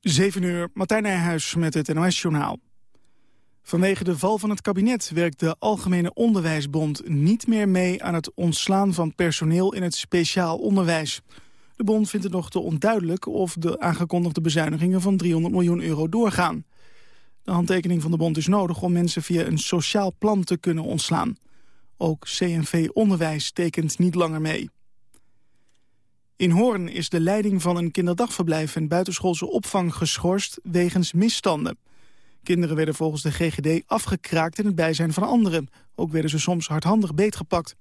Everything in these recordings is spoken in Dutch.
7 uur, Martijn Nijhuis met het NOS-journaal. Vanwege de val van het kabinet werkt de Algemene Onderwijsbond niet meer mee aan het ontslaan van personeel in het speciaal onderwijs. De bond vindt het nog te onduidelijk of de aangekondigde bezuinigingen van 300 miljoen euro doorgaan. De handtekening van de bond is nodig om mensen via een sociaal plan te kunnen ontslaan. Ook CNV Onderwijs tekent niet langer mee. In Hoorn is de leiding van een kinderdagverblijf en buitenschoolse opvang geschorst wegens misstanden. Kinderen werden volgens de GGD afgekraakt in het bijzijn van anderen. Ook werden ze soms hardhandig beetgepakt.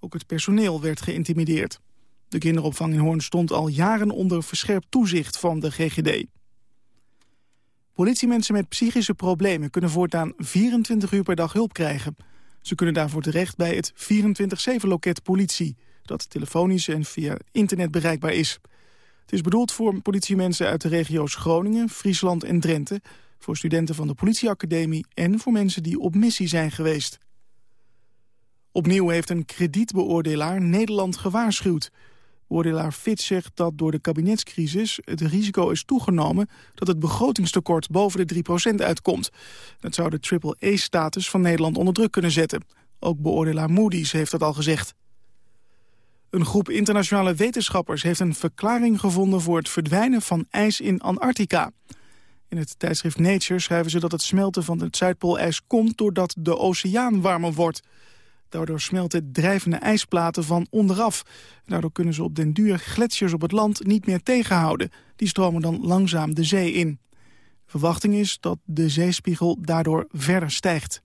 Ook het personeel werd geïntimideerd. De kinderopvang in Hoorn stond al jaren onder verscherpt toezicht van de GGD. Politiemensen met psychische problemen kunnen voortaan 24 uur per dag hulp krijgen. Ze kunnen daarvoor terecht bij het 24-7-loket politie dat telefonisch en via internet bereikbaar is. Het is bedoeld voor politiemensen uit de regio's Groningen, Friesland en Drenthe... voor studenten van de politieacademie en voor mensen die op missie zijn geweest. Opnieuw heeft een kredietbeoordelaar Nederland gewaarschuwd. Beoordelaar Fitch zegt dat door de kabinetscrisis het risico is toegenomen... dat het begrotingstekort boven de 3% uitkomt. Dat zou de triple-A-status van Nederland onder druk kunnen zetten. Ook beoordelaar Moody's heeft dat al gezegd. Een groep internationale wetenschappers heeft een verklaring gevonden voor het verdwijnen van ijs in Antarctica. In het tijdschrift Nature schrijven ze dat het smelten van het Zuidpoolijs komt doordat de oceaan warmer wordt. Daardoor smelten drijvende ijsplaten van onderaf. Daardoor kunnen ze op den duur gletsjers op het land niet meer tegenhouden. Die stromen dan langzaam de zee in. verwachting is dat de zeespiegel daardoor verder stijgt.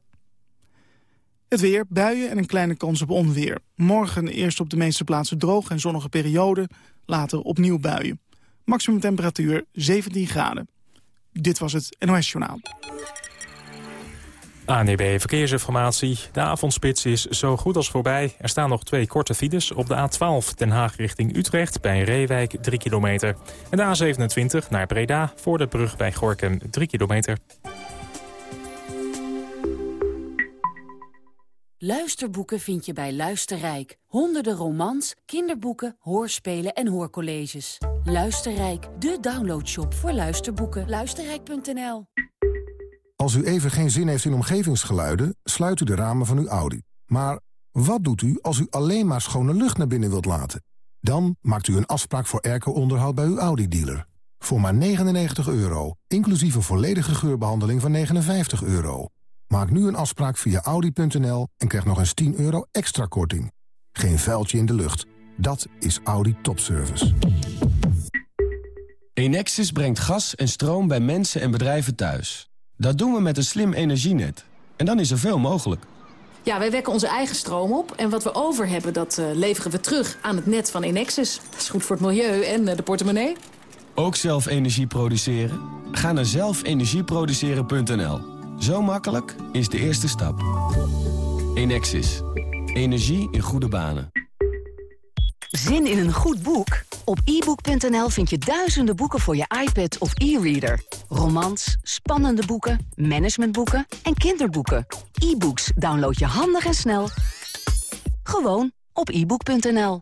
Het weer, buien en een kleine kans op onweer. Morgen eerst op de meeste plaatsen droog en zonnige periode. Later opnieuw buien. Maximum temperatuur 17 graden. Dit was het NOS Journaal. ANEB Verkeersinformatie. De avondspits is zo goed als voorbij. Er staan nog twee korte files op de A12 Den Haag richting Utrecht... bij Reewijk 3 kilometer. En de A27 naar Breda voor de brug bij Gorkum 3 kilometer. Luisterboeken vind je bij Luisterrijk. Honderden romans, kinderboeken, hoorspelen en hoorcolleges. Luisterrijk, de downloadshop voor luisterboeken. Luisterrijk.nl Als u even geen zin heeft in omgevingsgeluiden, sluit u de ramen van uw Audi. Maar wat doet u als u alleen maar schone lucht naar binnen wilt laten? Dan maakt u een afspraak voor airco-onderhoud bij uw Audi-dealer. Voor maar 99 euro, inclusief een volledige geurbehandeling van 59 euro. Maak nu een afspraak via Audi.nl en krijg nog eens 10 euro extra korting. Geen vuiltje in de lucht. Dat is Audi Topservice. Enexis brengt gas en stroom bij mensen en bedrijven thuis. Dat doen we met een slim energienet. En dan is er veel mogelijk. Ja, wij wekken onze eigen stroom op. En wat we over hebben, dat uh, leveren we terug aan het net van Enexis. Dat is goed voor het milieu en uh, de portemonnee. Ook zelf energie produceren? Ga naar zelfenergieproduceren.nl zo makkelijk is de eerste stap. Enexis. Energie in goede banen. Zin in een goed boek? Op ebook.nl vind je duizenden boeken voor je iPad of e-reader. Romans, spannende boeken, managementboeken en kinderboeken. E-books download je handig en snel. Gewoon op ebook.nl.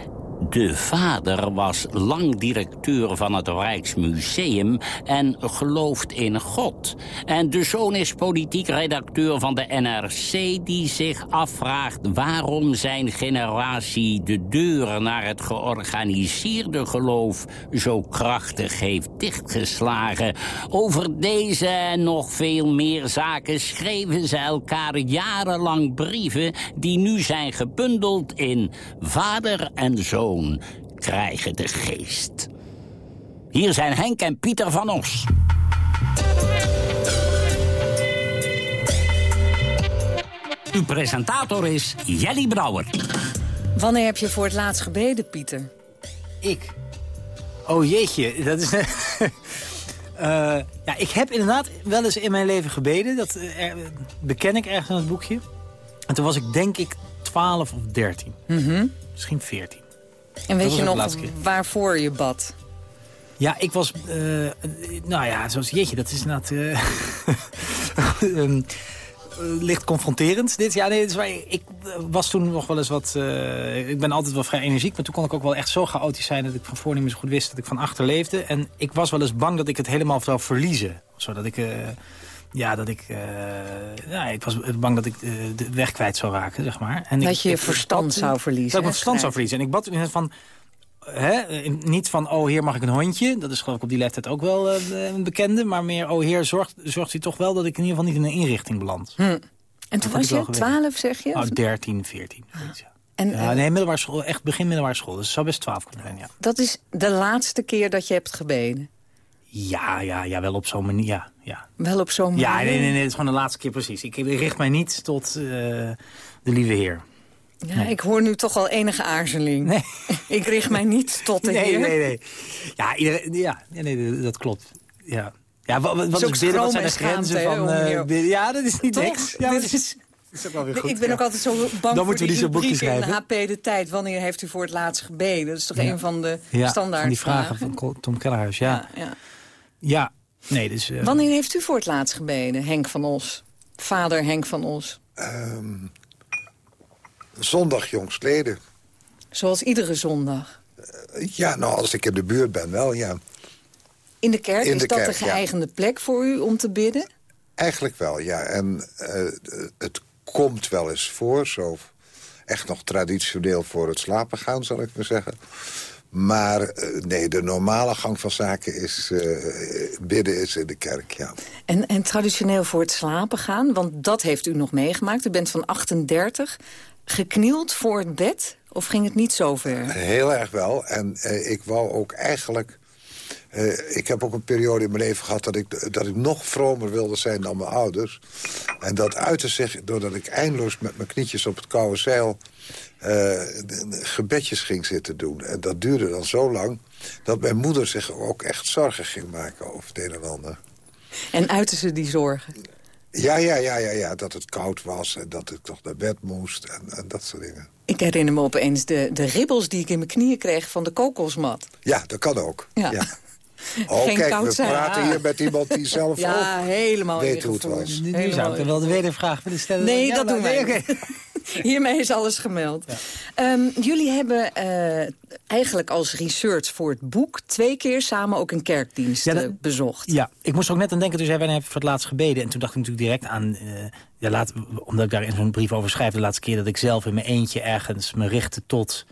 De vader was lang directeur van het Rijksmuseum en gelooft in God. En de zoon is politiek redacteur van de NRC... die zich afvraagt waarom zijn generatie de deuren naar het georganiseerde geloof... zo krachtig heeft dichtgeslagen. Over deze en nog veel meer zaken schreven ze elkaar jarenlang brieven... die nu zijn gebundeld in Vader en Zoon krijgen de geest. Hier zijn Henk en Pieter van Os. Uw presentator is Jelly Brouwer. Wanneer heb je voor het laatst gebeden, Pieter? Ik? Oh jeetje, dat is... uh, ja, ik heb inderdaad wel eens in mijn leven gebeden. Dat uh, beken ik ergens in het boekje. En toen was ik denk ik 12 of 13. Mm Misschien 14. En weet je nog waarvoor je bad? Ja, ik was... Uh, nou ja, zoals jeetje, dat is inderdaad... Uh, um, licht confronterend. Dit, ja, nee, waar, ik was toen nog wel eens wat... Uh, ik ben altijd wel vrij energiek, maar toen kon ik ook wel echt zo chaotisch zijn... dat ik van voor niet meer zo goed wist dat ik van achter leefde. En ik was wel eens bang dat ik het helemaal zou verliezen. Zodat ik... ja, dat ik... ja, ik was bang dat ik de weg kwijt zou raken, zeg maar. En dat je je verstand zou verliezen. Dat ik mijn verstand zou verliezen. En ik bad van Hè? Niet van, oh, hier mag ik een hondje. Dat is geloof ik op die leeftijd ook wel uh, een bekende. Maar meer, oh, heer, zorgt, zorgt u toch wel dat ik in ieder geval niet in een inrichting beland. Hm. En toen was je 12, zeg je? Oh, 13, 14. Ah. En, ja, nee, middelbare school, echt begin middelbare school. Dus het zou best 12 kunnen zijn, ja. Dat is de laatste keer dat je hebt gebeden? Ja, ja, ja, wel op zo'n manier, ja, ja. Wel op zo'n manier? Ja, nee, nee, nee, het is gewoon de laatste keer precies. Ik richt mij niet tot uh, de lieve heer. Ja, ik hoor nu toch al enige aarzeling. Nee. ik richt mij niet tot de nee, heer. Nee, nee, Ja, iedereen, ja nee, dat klopt. Ja. Ja, wat, wat is wat zijn de grenzen van... Uh, ja, dat is niet toch? niks. Ja, dat is, is ook wel weer goed. Ik ben ja. ook altijd zo bang Dan voor die, die schrijven. in HP De Tijd. Wanneer heeft u voor het laatst gebeden? Dat is toch ja. een van de ja, standaard van die vragen van Tom Kellerhuis, ja. Ja, ja. nee, dus... Uh, Wanneer heeft u voor het laatst gebeden, Henk van Os? Vader Henk van Os. Um, zondag jongstleden. Zoals iedere zondag? Uh, ja, nou, als ik in de buurt ben wel, ja. In de kerk? In is dat kerk, de geëigende ja. plek voor u om te bidden? Eigenlijk wel, ja. En uh, het komt wel eens voor, zo echt nog traditioneel voor het slapen gaan, zal ik maar zeggen. Maar uh, nee, de normale gang van zaken is uh, bidden is in de kerk, ja. En, en traditioneel voor het slapen gaan, want dat heeft u nog meegemaakt. U bent van 38 geknield voor het bed? Of ging het niet zo ver? Heel erg wel. En uh, ik wou ook eigenlijk... Uh, ik heb ook een periode in mijn leven gehad dat ik, dat ik nog vromer wilde zijn dan mijn ouders. En dat uitte zich doordat ik eindeloos met mijn knietjes op het koude zeil... Uh, gebedjes ging zitten doen. En dat duurde dan zo lang dat mijn moeder zich ook echt zorgen ging maken over het een en ander. En uiten ze die zorgen? Ja, ja, ja, ja, ja, dat het koud was en dat ik toch naar bed moest en, en dat soort dingen. Ik herinner me opeens de, de ribbels die ik in mijn knieën kreeg van de kokosmat. Ja, dat kan ook. Ja. ja. Oh, Geen kijk, we praten hier met iemand die zelf ja, ook helemaal weet hoe het was. Nu, zou ik wel de wedervraag willen stellen. Nee, dat doen wij nee, Hiermee is alles gemeld. Ja. Um, jullie hebben uh, eigenlijk als research voor het boek... twee keer samen ook een kerkdienst ja, dat, uh, bezocht. Ja, ik moest ook net aan denken, toen zei je voor het laatst gebeden? En toen dacht ik natuurlijk direct aan... Uh, ja, laat, omdat ik daar in zo'n brief over schrijf... de laatste keer dat ik zelf in mijn eentje ergens me richtte tot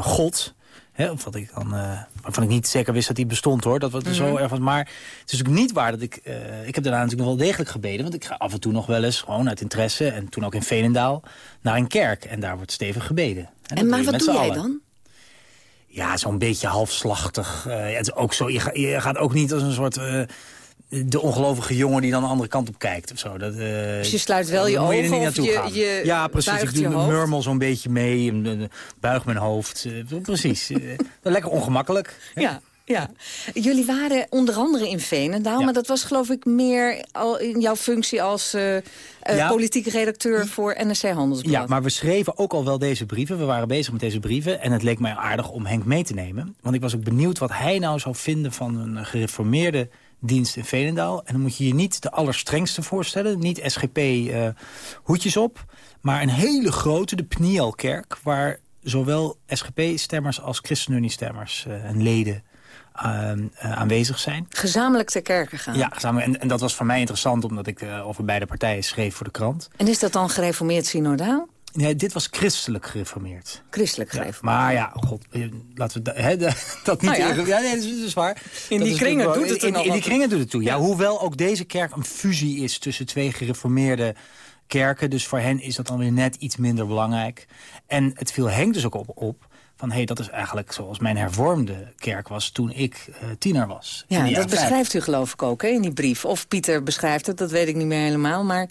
God... Hè, of wat ik dan, uh, waarvan ik niet zeker wist dat die bestond hoor. Dat was mm -hmm. zo erg. Maar het is natuurlijk niet waar dat ik. Uh, ik heb daarna natuurlijk nog wel degelijk gebeden. Want ik ga af en toe nog wel eens, gewoon uit interesse. En toen ook in Veenendaal, naar een kerk. En daar wordt stevig gebeden. En, en maar wat doe jij dan? Ja, zo'n beetje halfslachtig. Uh, het is ook zo, je, ga, je, gaat ook niet als een soort de ongelovige jongen die dan de andere kant op kijkt of zo. Dat, uh, dus je sluit wel je ogen je of je, je Ja, precies. Ik doe mijn murmel zo'n beetje mee. En, buig mijn hoofd. Uh, precies. uh, lekker ongemakkelijk. Ja. Ja, jullie waren onder andere in Veenendaal, ja. maar dat was geloof ik meer al in jouw functie als uh, ja. politieke redacteur voor NRC Handelsblad. Ja, maar we schreven ook al wel deze brieven. We waren bezig met deze brieven en het leek mij aardig om Henk mee te nemen. Want ik was ook benieuwd wat hij nou zou vinden van een gereformeerde dienst in Veenendaal. En dan moet je je niet de allerstrengste voorstellen. Niet SGP-hoedjes uh, op. Maar een hele grote, de Pnielkerk... waar zowel SGP-stemmers als ChristenUnie-stemmers uh, en leden uh, aanwezig zijn. Gezamenlijk ter kerken gaan? Ja, gezamenlijk. En, en dat was voor mij interessant omdat ik over beide partijen schreef voor de krant. En is dat dan gereformeerd synodaal? Nee, dit was christelijk gereformeerd. Christelijk gereformeerd. Ja, maar ja, god, eh, laten we he, dat niet... Nou ja. ja, nee, dat is, dat is waar. In dat die kringen doet het in, in, in die kringen doet het toe. Ja. ja. hoewel ook deze kerk een fusie is tussen twee gereformeerde kerken. Dus voor hen is dat dan weer net iets minder belangrijk. En het viel Henk dus ook op, op van hé, hey, dat is eigenlijk zoals mijn hervormde kerk was toen ik uh, tiener was. Ja, dat beschrijft u geloof ik ook hè, in die brief. Of Pieter beschrijft het, dat weet ik niet meer helemaal, maar...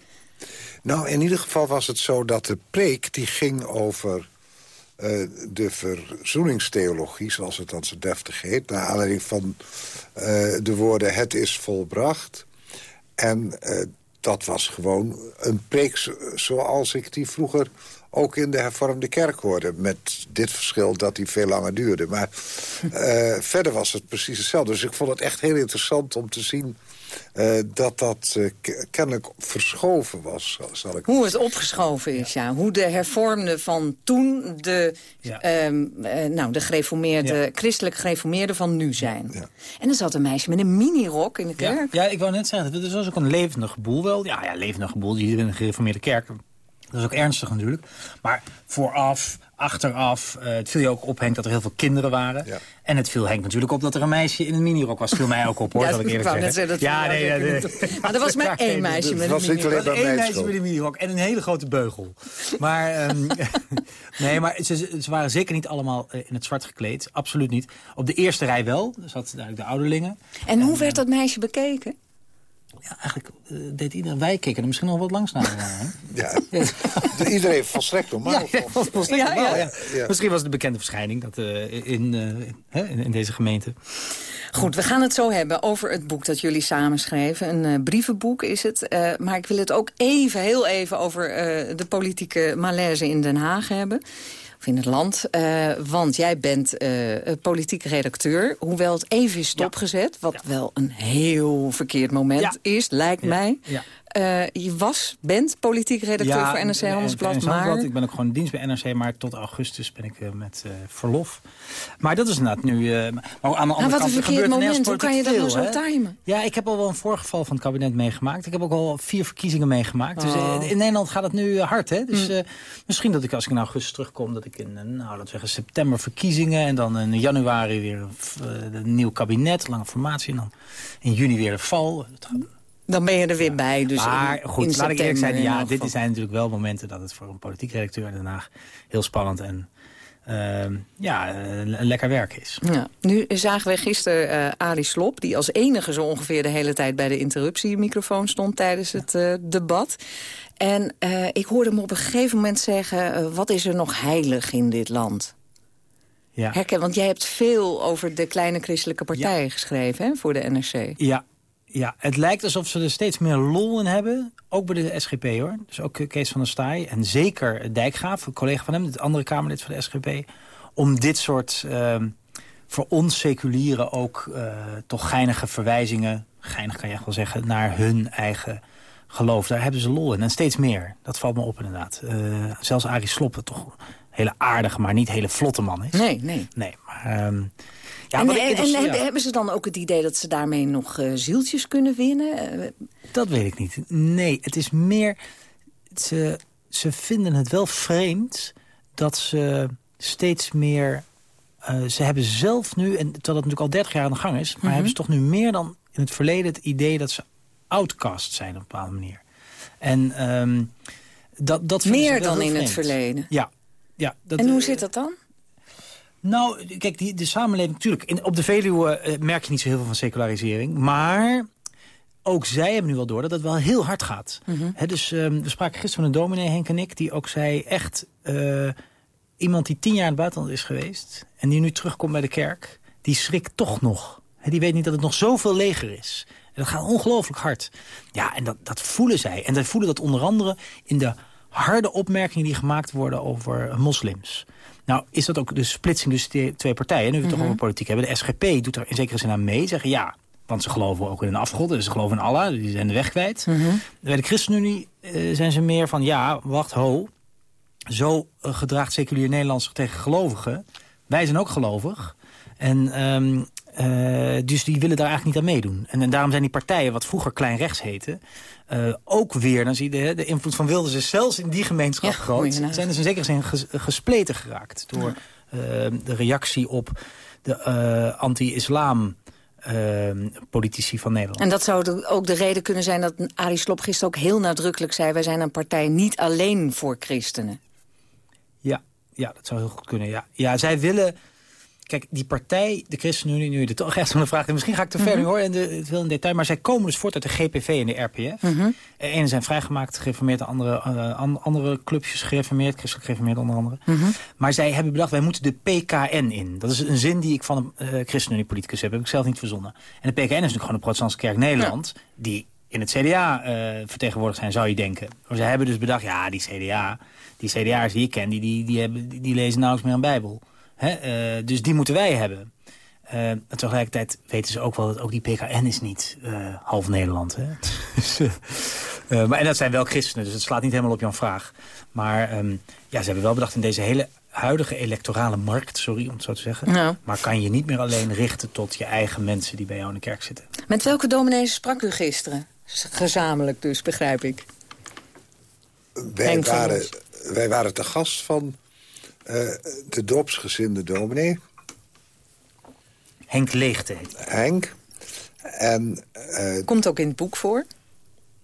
Nou, in ieder geval was het zo dat de preek die ging over uh, de verzoeningstheologie, zoals het dan zo deftig heet... naar aanleiding van uh, de woorden het is volbracht. En uh, dat was gewoon een preek zoals ik die vroeger ook in de hervormde kerk hoorde. Met dit verschil dat die veel langer duurde. Maar verder was het precies hetzelfde. Dus ik vond het echt heel interessant om te zien... Uh, dat dat uh, kennelijk verschoven was. Zal ik Hoe het opgeschoven is, ja. Hoe de hervormden van toen de, ja. uh, nou, de gereformeerde, ja. christelijk gereformeerden van nu zijn. Ja. En er zat een meisje met een minirok in de kerk. Ja, ik wou net zeggen, dat was ook een levendig boel wel. Ja, ja levendig boel, hier in een gereformeerde kerk. Dat is ook ernstig natuurlijk. Maar vooraf, achteraf, uh, het viel je ook op Henk dat er heel veel kinderen waren. Ja. En het viel Henk natuurlijk op dat er een meisje in een minirok was. viel mij ook op hoor, ja, zal ik eerlijk zeggen. zeggen. ja, nee, nee, nee. Maar er was maar één meisje met een minirok. Er was één meisje met een minirok en een hele grote beugel. Maar, um, nee, maar ze, ze, waren zeker niet allemaal in het zwart gekleed. Absoluut niet. Op de eerste rij wel. Er zat duidelijk de ouderlingen. En, en hoe werd dat meisje bekeken? Ja, eigenlijk uh, deed iedereen, wij er misschien nog wat langs naar. ja, iedereen heeft volstrekt normaal. Ja, volstrekt ja, normaal, ja. ja. Misschien was het een bekende verschijning dat, uh, in, uh, in, in, deze gemeente. Goed, we gaan het zo hebben over het boek dat jullie samenschreven. Een uh, brievenboek is het. Uh, maar ik wil het ook even, heel even over uh, de politieke malaise in Den Haag hebben in het land. Uh, want jij bent uh, politieke redacteur. Hoewel het even is stopgezet. Ja. Wat ja. wel een heel verkeerd moment ja. is, lijkt mij. Uh, je was, bent politiek redacteur ja, voor NRC Handelsblad. Maar... Ik ben ook gewoon dienst bij NRC, maar tot augustus ben ik uh, met uh, verlof. Maar dat is inderdaad nu... maar aan de andere nou, wat kant, een verkeerd moment, hoe kan je dat nou zo timen? Ja, ik heb al wel een voorgeval van het kabinet meegemaakt. Ik heb ook al vier verkiezingen meegemaakt. Oh. Dus in Nederland gaat het nu hard, hè? Dus mm. misschien dat ik als ik in augustus terugkom... dat ik in, nou, laten we zeggen, september verkiezingen... en dan in januari weer een nieuw kabinet, lange formatie... en dan in juni weer de val. Dan ben je er weer ja. bij. Dus maar in, goed, in laat ik eerlijk zijn. Ja, dit zijn natuurlijk wel momenten dat het voor een politiek redacteur in Den Haag heel spannend en uh, ja, een lekker werk is. Ja. Nu zagen we gisteren uh, Arie Slop, die als enige zo ongeveer de hele tijd bij de interruptiemicrofoon stond tijdens het uh, debat. En uh, ik hoorde hem op een gegeven moment zeggen, wat is er nog heilig in dit land? Ja. Herken, want jij hebt veel over de kleine christelijke partijen ja. geschreven hè, voor de NRC. Ja, ja, het lijkt alsof ze er steeds meer lol in hebben. Ook bij de SGP hoor. Dus ook Kees van der Staaij. En zeker Dijkgraaf, een collega van hem, het andere Kamerlid van de SGP. Om dit soort uh, voor ons seculiere ook uh, toch geinige verwijzingen... geinig kan je echt wel zeggen, naar hun eigen geloof. Daar hebben ze lol in. En steeds meer. Dat valt me op inderdaad. Uh, zelfs Arie Sloppen, toch een hele aardige, maar niet hele vlotte man is. Nee, nee. Nee, maar... Um, ja, en, en, en ja. hebben ze dan ook het idee dat ze daarmee nog uh, zieltjes kunnen winnen? Uh, dat weet ik niet. Nee, het is meer... Ze, ze vinden het wel vreemd dat ze steeds meer... Uh, ze hebben zelf nu, en terwijl dat natuurlijk al 30 jaar aan de gang is... maar mm -hmm. hebben ze toch nu meer dan in het verleden het idee... dat ze outcast zijn op een bepaalde manier. En um, dat, dat Meer dan in vreemd. het verleden? Ja. ja dat, en hoe zit dat dan? Nou, kijk, die, de samenleving... Natuurlijk, in, op de Veluwe uh, merk je niet zo heel veel van secularisering. Maar ook zij hebben nu wel door dat het wel heel hard gaat. Mm -hmm. He, dus um, we spraken gisteren van een dominee, Henk en ik... die ook zei echt... Uh, iemand die tien jaar in het buitenland is geweest... en die nu terugkomt bij de kerk... die schrikt toch nog. He, die weet niet dat het nog zoveel leger is. En dat gaat ongelooflijk hard. Ja, en dat, dat voelen zij. En zij voelen dat onder andere in de harde opmerkingen... die gemaakt worden over moslims... Nou, is dat ook de splitsing tussen twee partijen? Nu we het mm -hmm. toch over politiek hebben. De SGP doet er in zekere zin aan mee. Zeggen ja, want ze geloven ook in een afgod. Dus ze geloven in Allah. Die zijn de weg kwijt. Mm -hmm. Bij de ChristenUnie uh, zijn ze meer van ja, wacht, ho. Zo uh, gedraagt seculier Nederland zich tegen gelovigen. Wij zijn ook gelovig. En um, uh, dus die willen daar eigenlijk niet aan meedoen. En, en daarom zijn die partijen, wat vroeger klein rechts heten... Uh, ook weer, dan zie je de, de invloed van Wilders is zelfs in die gemeenschap ja, groot. Zijn dus in zekere zin ges, gespleten geraakt door uh, de reactie op de anti-islam politici van Nederland. En dat zou ook de reden kunnen zijn dat Arie Slob gisteren ook heel nadrukkelijk zei... wij zijn een partij niet alleen voor christenen. Ja, ja dat zou heel goed kunnen. Ja, ja zij willen... Kijk, die partij, de ChristenUnie, nu je er toch echt zo'n vraag... misschien ga ik te ver mm -hmm. hoor, en de, het wil in detail... maar zij komen dus voort uit de GPV en de RPF. Mm -hmm. Ene zijn vrijgemaakt, gereformeerd... de andere, uh, andere clubjes gereformeerd, christelijk gereformeerd onder andere. Mm -hmm. Maar zij hebben bedacht, wij moeten de PKN in. Dat is een zin die ik van een uh, ChristenUnie-politicus heb. heb ik zelf niet verzonnen. En de PKN is natuurlijk gewoon de protestantse kerk Nederland... Ja. die in het CDA vertegenwoordigd zijn, zou je denken. Maar ze hebben dus bedacht, ja, die CDA, die CDA'ers die ik ken, die, die, die, hebben, die lezen nauwelijks meer een Bijbel. Hè? dus die moeten wij hebben. Uh, tegelijkertijd weten ze ook wel dat ook die PKN is niet uh, half Nederland. Hè? uh, maar, en dat zijn wel christenen, dus het slaat niet helemaal op jouw vraag. Maar um, ja, ze hebben wel bedacht in deze hele huidige electorale markt, sorry om het zo te zeggen... Ja. maar kan je niet meer alleen richten tot je eigen mensen die bij jou in de kerk zitten. Met welke dominees sprak u gisteren? Gezamenlijk dus, begrijp ik. Wij, waren, wij waren te gast van de dorpsgezinde dominee... Henk Leegte Henk. En, uh, Komt ook in het boek voor,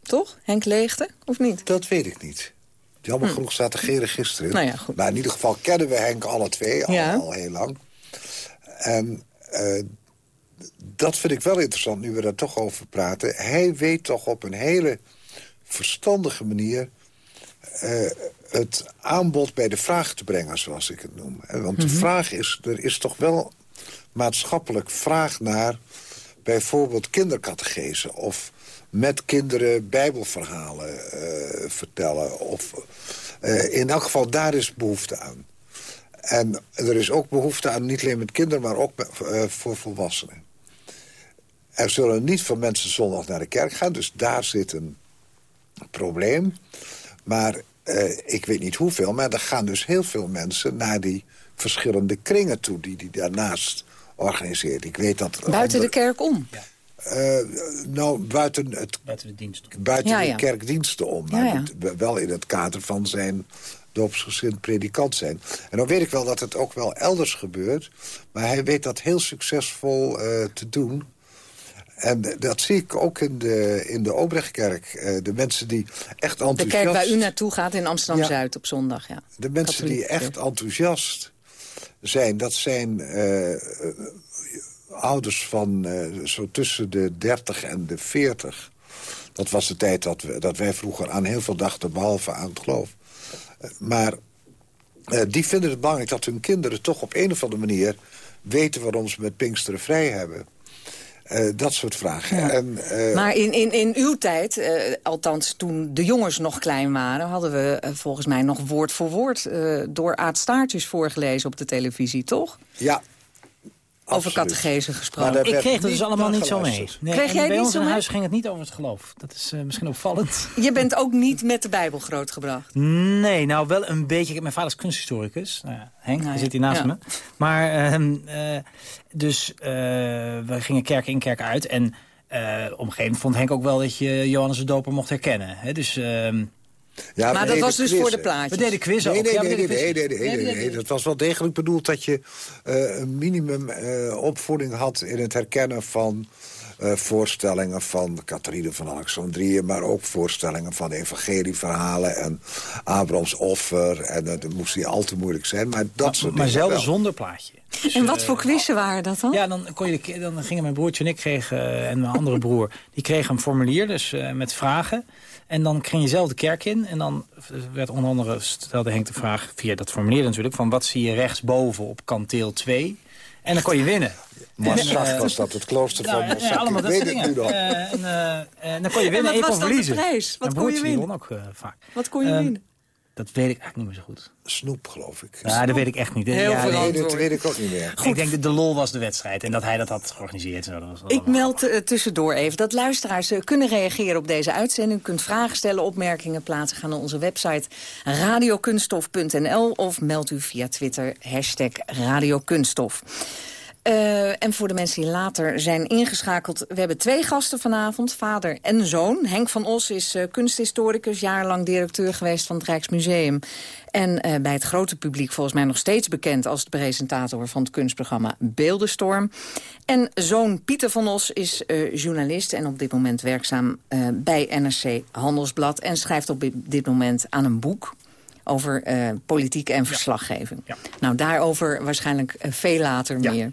toch? Henk Leegte, of niet? Dat weet ik niet. Jammer hm. genoeg staat er geen register in. Nou ja, goed. Maar in ieder geval kennen we Henk alle twee, al, ja. al heel lang. En uh, dat vind ik wel interessant, nu we daar toch over praten. Hij weet toch op een hele verstandige manier... Uh, het aanbod bij de vraag te brengen, zoals ik het noem. Want mm -hmm. de mhm. vraag is, er is toch wel maatschappelijk vraag naar... bijvoorbeeld kindercategese of met kinderen bijbelverhalen uh, vertellen. Of, uh, in elk geval, daar is behoefte aan. En er is ook behoefte aan, niet alleen met kinderen, maar ook uh, voor volwassenen. Er zullen niet veel mensen zondag naar de kerk gaan, dus daar zit een probleem. Maar ik weet niet hoeveel, maar er gaan dus heel veel mensen naar die verschillende kringen toe... die, die daarnaast organiseert. Ik weet dat... Buiten de kerk om? Uh, nou, buiten, het, buiten de dienst. Buiten de kerkdiensten om. Maar wel in het kader van zijn doopsgezind predikant zijn. En dan weet ik wel dat het ook wel elders gebeurt. Maar hij weet dat heel succesvol uh, te doen. En dat zie ik ook in de, in de Obrechtkerk. Uh, de mensen die echt enthousiast... De kerk waar u naartoe gaat in Amsterdam-Zuid op zondag, ja. De mensen die echt enthousiast zijn, dat zijn uh, ouders van uh, zo tussen de 30 en de 40. Dat was de tijd dat, we, dat wij vroeger aan heel veel dachten, behalve aan het geloof. Uh, maar die vinden het belangrijk dat hun kinderen toch op een of andere manier... weten waarom ze met Pinksteren vrij hebben. Uh, dat soort vragen. Ja. En, uh, maar in, in, in uw tijd, uh, althans toen de jongens nog klein waren... hadden we volgens mij nog woord voor woord door Aad Staartjes voorgelezen op de televisie, toch? Ja, over catechese gesproken. Ik kreeg dat dus allemaal niet zo mee. Nee, kreeg jij bij niet ons in huis ging het niet over het geloof. Dat is uh, misschien opvallend. Je bent ook niet met de Bijbel grootgebracht? Nee, nou wel een beetje. Mijn vader is kunsthistoricus. Nou ja, Henk, nou, zit hier naast ja. me. Maar uh, uh, dus we gingen kerk in, kerk uit. En op een gegeven moment vond Henk ook wel dat je Johannes de Doper mocht herkennen. Hè? Dus... ja, maar dat was dus voor de plaatjes? We deden quiz nee, ook. Nee, ja, nee, nee, nee, nee, nee, nee, nee, Dat was wel degelijk bedoeld dat je uh, een minimum uh, opvoeding had... in het herkennen van uh, voorstellingen van Catharine van Alexandrië... maar ook voorstellingen van evangelieverhalen en Abrams offer. En dat moest niet al te moeilijk zijn, maar dat maar, soort Maar zelden wel. zonder plaatje. Dus, en wat voor quizzen waren dat dan? Ja, dan, kon je, dan gingen mijn broertje en ik kregen, en mijn andere broer... die kregen een formulier dus, met vragen... En dan ging je zelf de kerk in. En dan werd onder andere, stelde Henk de vraag, via dat formulier natuurlijk... van wat zie je rechtsboven op kanteel 2? En dan kon je winnen. Massach uh, was dat, het klooster nou, van Massach. Ja, allemaal dat soort dingen. Uh, en, uh, en, dan kon je winnen en, en je kon verliezen. prijs? Wat kon je winnen? ook vaak. Wat kon je winnen? Dat weet ik eigenlijk niet meer zo goed. Snoep, geloof ik. Ja, dat weet ik echt niet. Heel ja, veel nee, dat weet ik ook niet meer. Goed. Ik denk dat de lol was de wedstrijd en dat hij dat had georganiseerd. Zo, dat was ik meld uh, tussendoor even dat luisteraars uh, kunnen reageren op deze uitzending. U kunt vragen stellen, opmerkingen plaatsen. Ga naar onze website radiokunstof.nl of meld u via Twitter hashtag radiokunststof. Uh, en voor de mensen die later zijn ingeschakeld... we hebben twee gasten vanavond, vader en zoon. Henk van Os is uh, kunsthistoricus, jarenlang directeur geweest van het Rijksmuseum. En uh, bij het grote publiek volgens mij nog steeds bekend... als de presentator van het kunstprogramma Beeldenstorm. En zoon Pieter van Os is journalist en op dit moment werkzaam bij NRC Handelsblad... en schrijft op dit moment aan een boek over uh, politiek en verslaggeving. Ja. Ja. Nou, daarover waarschijnlijk uh, veel later ja. meer.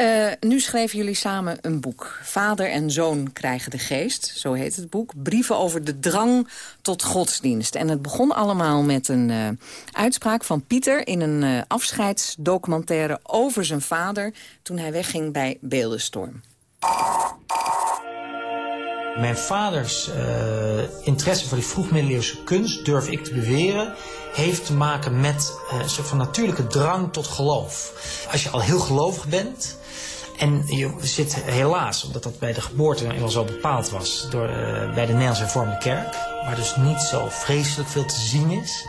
Uh, nu schreven jullie samen een boek. Vader en zoon krijgen de geest, zo heet het boek. Brieven over de drang tot godsdienst. En het begon allemaal met een uitspraak van Pieter... in een afscheidsdocumentaire over zijn vader... toen hij wegging bij Beeldenstorm. Mijn vaders uh, interesse voor die vroegmiddeleeuwse kunst, durf ik te beweren, heeft te maken met uh, een soort van natuurlijke drang tot geloof. Als je al heel gelovig bent, en je zit helaas, omdat dat bij de geboorte eenmaal zo bepaald was, door, uh, bij de Nederlandse Hervormde Kerk, waar dus niet zo vreselijk veel te zien is.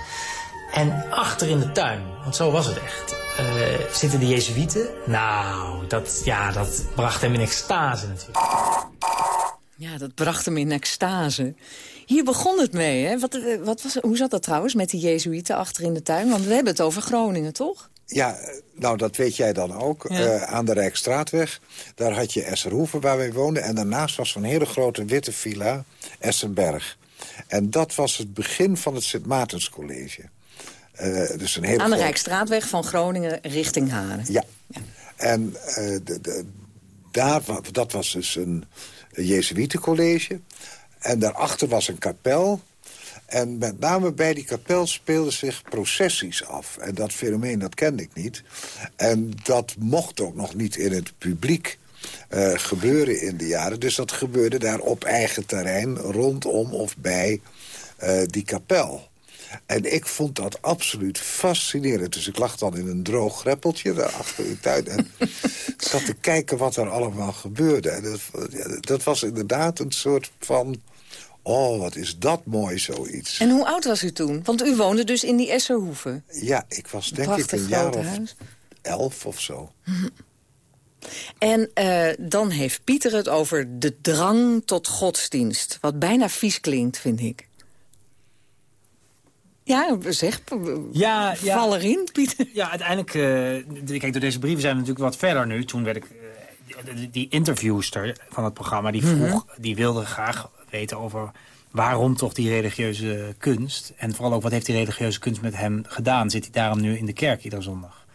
En achter in de tuin, want zo was het echt, zitten de Jezuïeten. Nou, dat, ja, dat bracht hem in extase natuurlijk. Ja, dat bracht hem in extase. Hier begon het mee, hè? Wat, wat was, hoe zat dat trouwens met die Jezuïeten achter in de tuin? Want we hebben het over Groningen, toch? Ja, nou dat weet jij dan ook. Ja. Uh, aan de Rijkstraatweg, daar had je Esserhoeven waar wij woonden. En daarnaast was zo'n hele grote witte villa, Essenberg. En dat was het begin van het Sint Maartenscollege. Uh, dus een hele aan de grote... Rijkstraatweg van Groningen richting Haren. Ja. ja. En uh, de, de, daar, dat was dus een, een Jezuïetencollege. En daarachter was een kapel. En met name bij die kapel speelden zich processies af. En dat fenomeen, dat kende ik niet. En dat mocht ook nog niet in het publiek uh, gebeuren in de jaren. Dus dat gebeurde daar op eigen terrein, rondom of bij uh, die kapel. En ik vond dat absoluut fascinerend. Dus ik lag dan in een droog greppeltje daar achter in de tuin. En zat te kijken wat er allemaal gebeurde. En dat, dat was inderdaad een soort van Oh, wat is dat mooi, zoiets. En hoe oud was u toen? Want u woonde dus in die Esserhoeve. Ja, ik was denk ik een jaar of huis. elf of zo. En uh, dan heeft Pieter het over de drang tot godsdienst. Wat bijna vies klinkt, vind ik. Ja, zeg, ja, ja, val erin, Pieter. Ja, uiteindelijk, uh, kijk, door deze brieven zijn we natuurlijk wat verder nu. Toen werd ik, uh, die, interviewster van het programma, die vroeg, mm -hmm. die wilde graag weten over waarom toch die religieuze kunst. En vooral ook wat heeft die religieuze kunst met hem gedaan. Zit hij daarom nu in de kerk iedere zondag?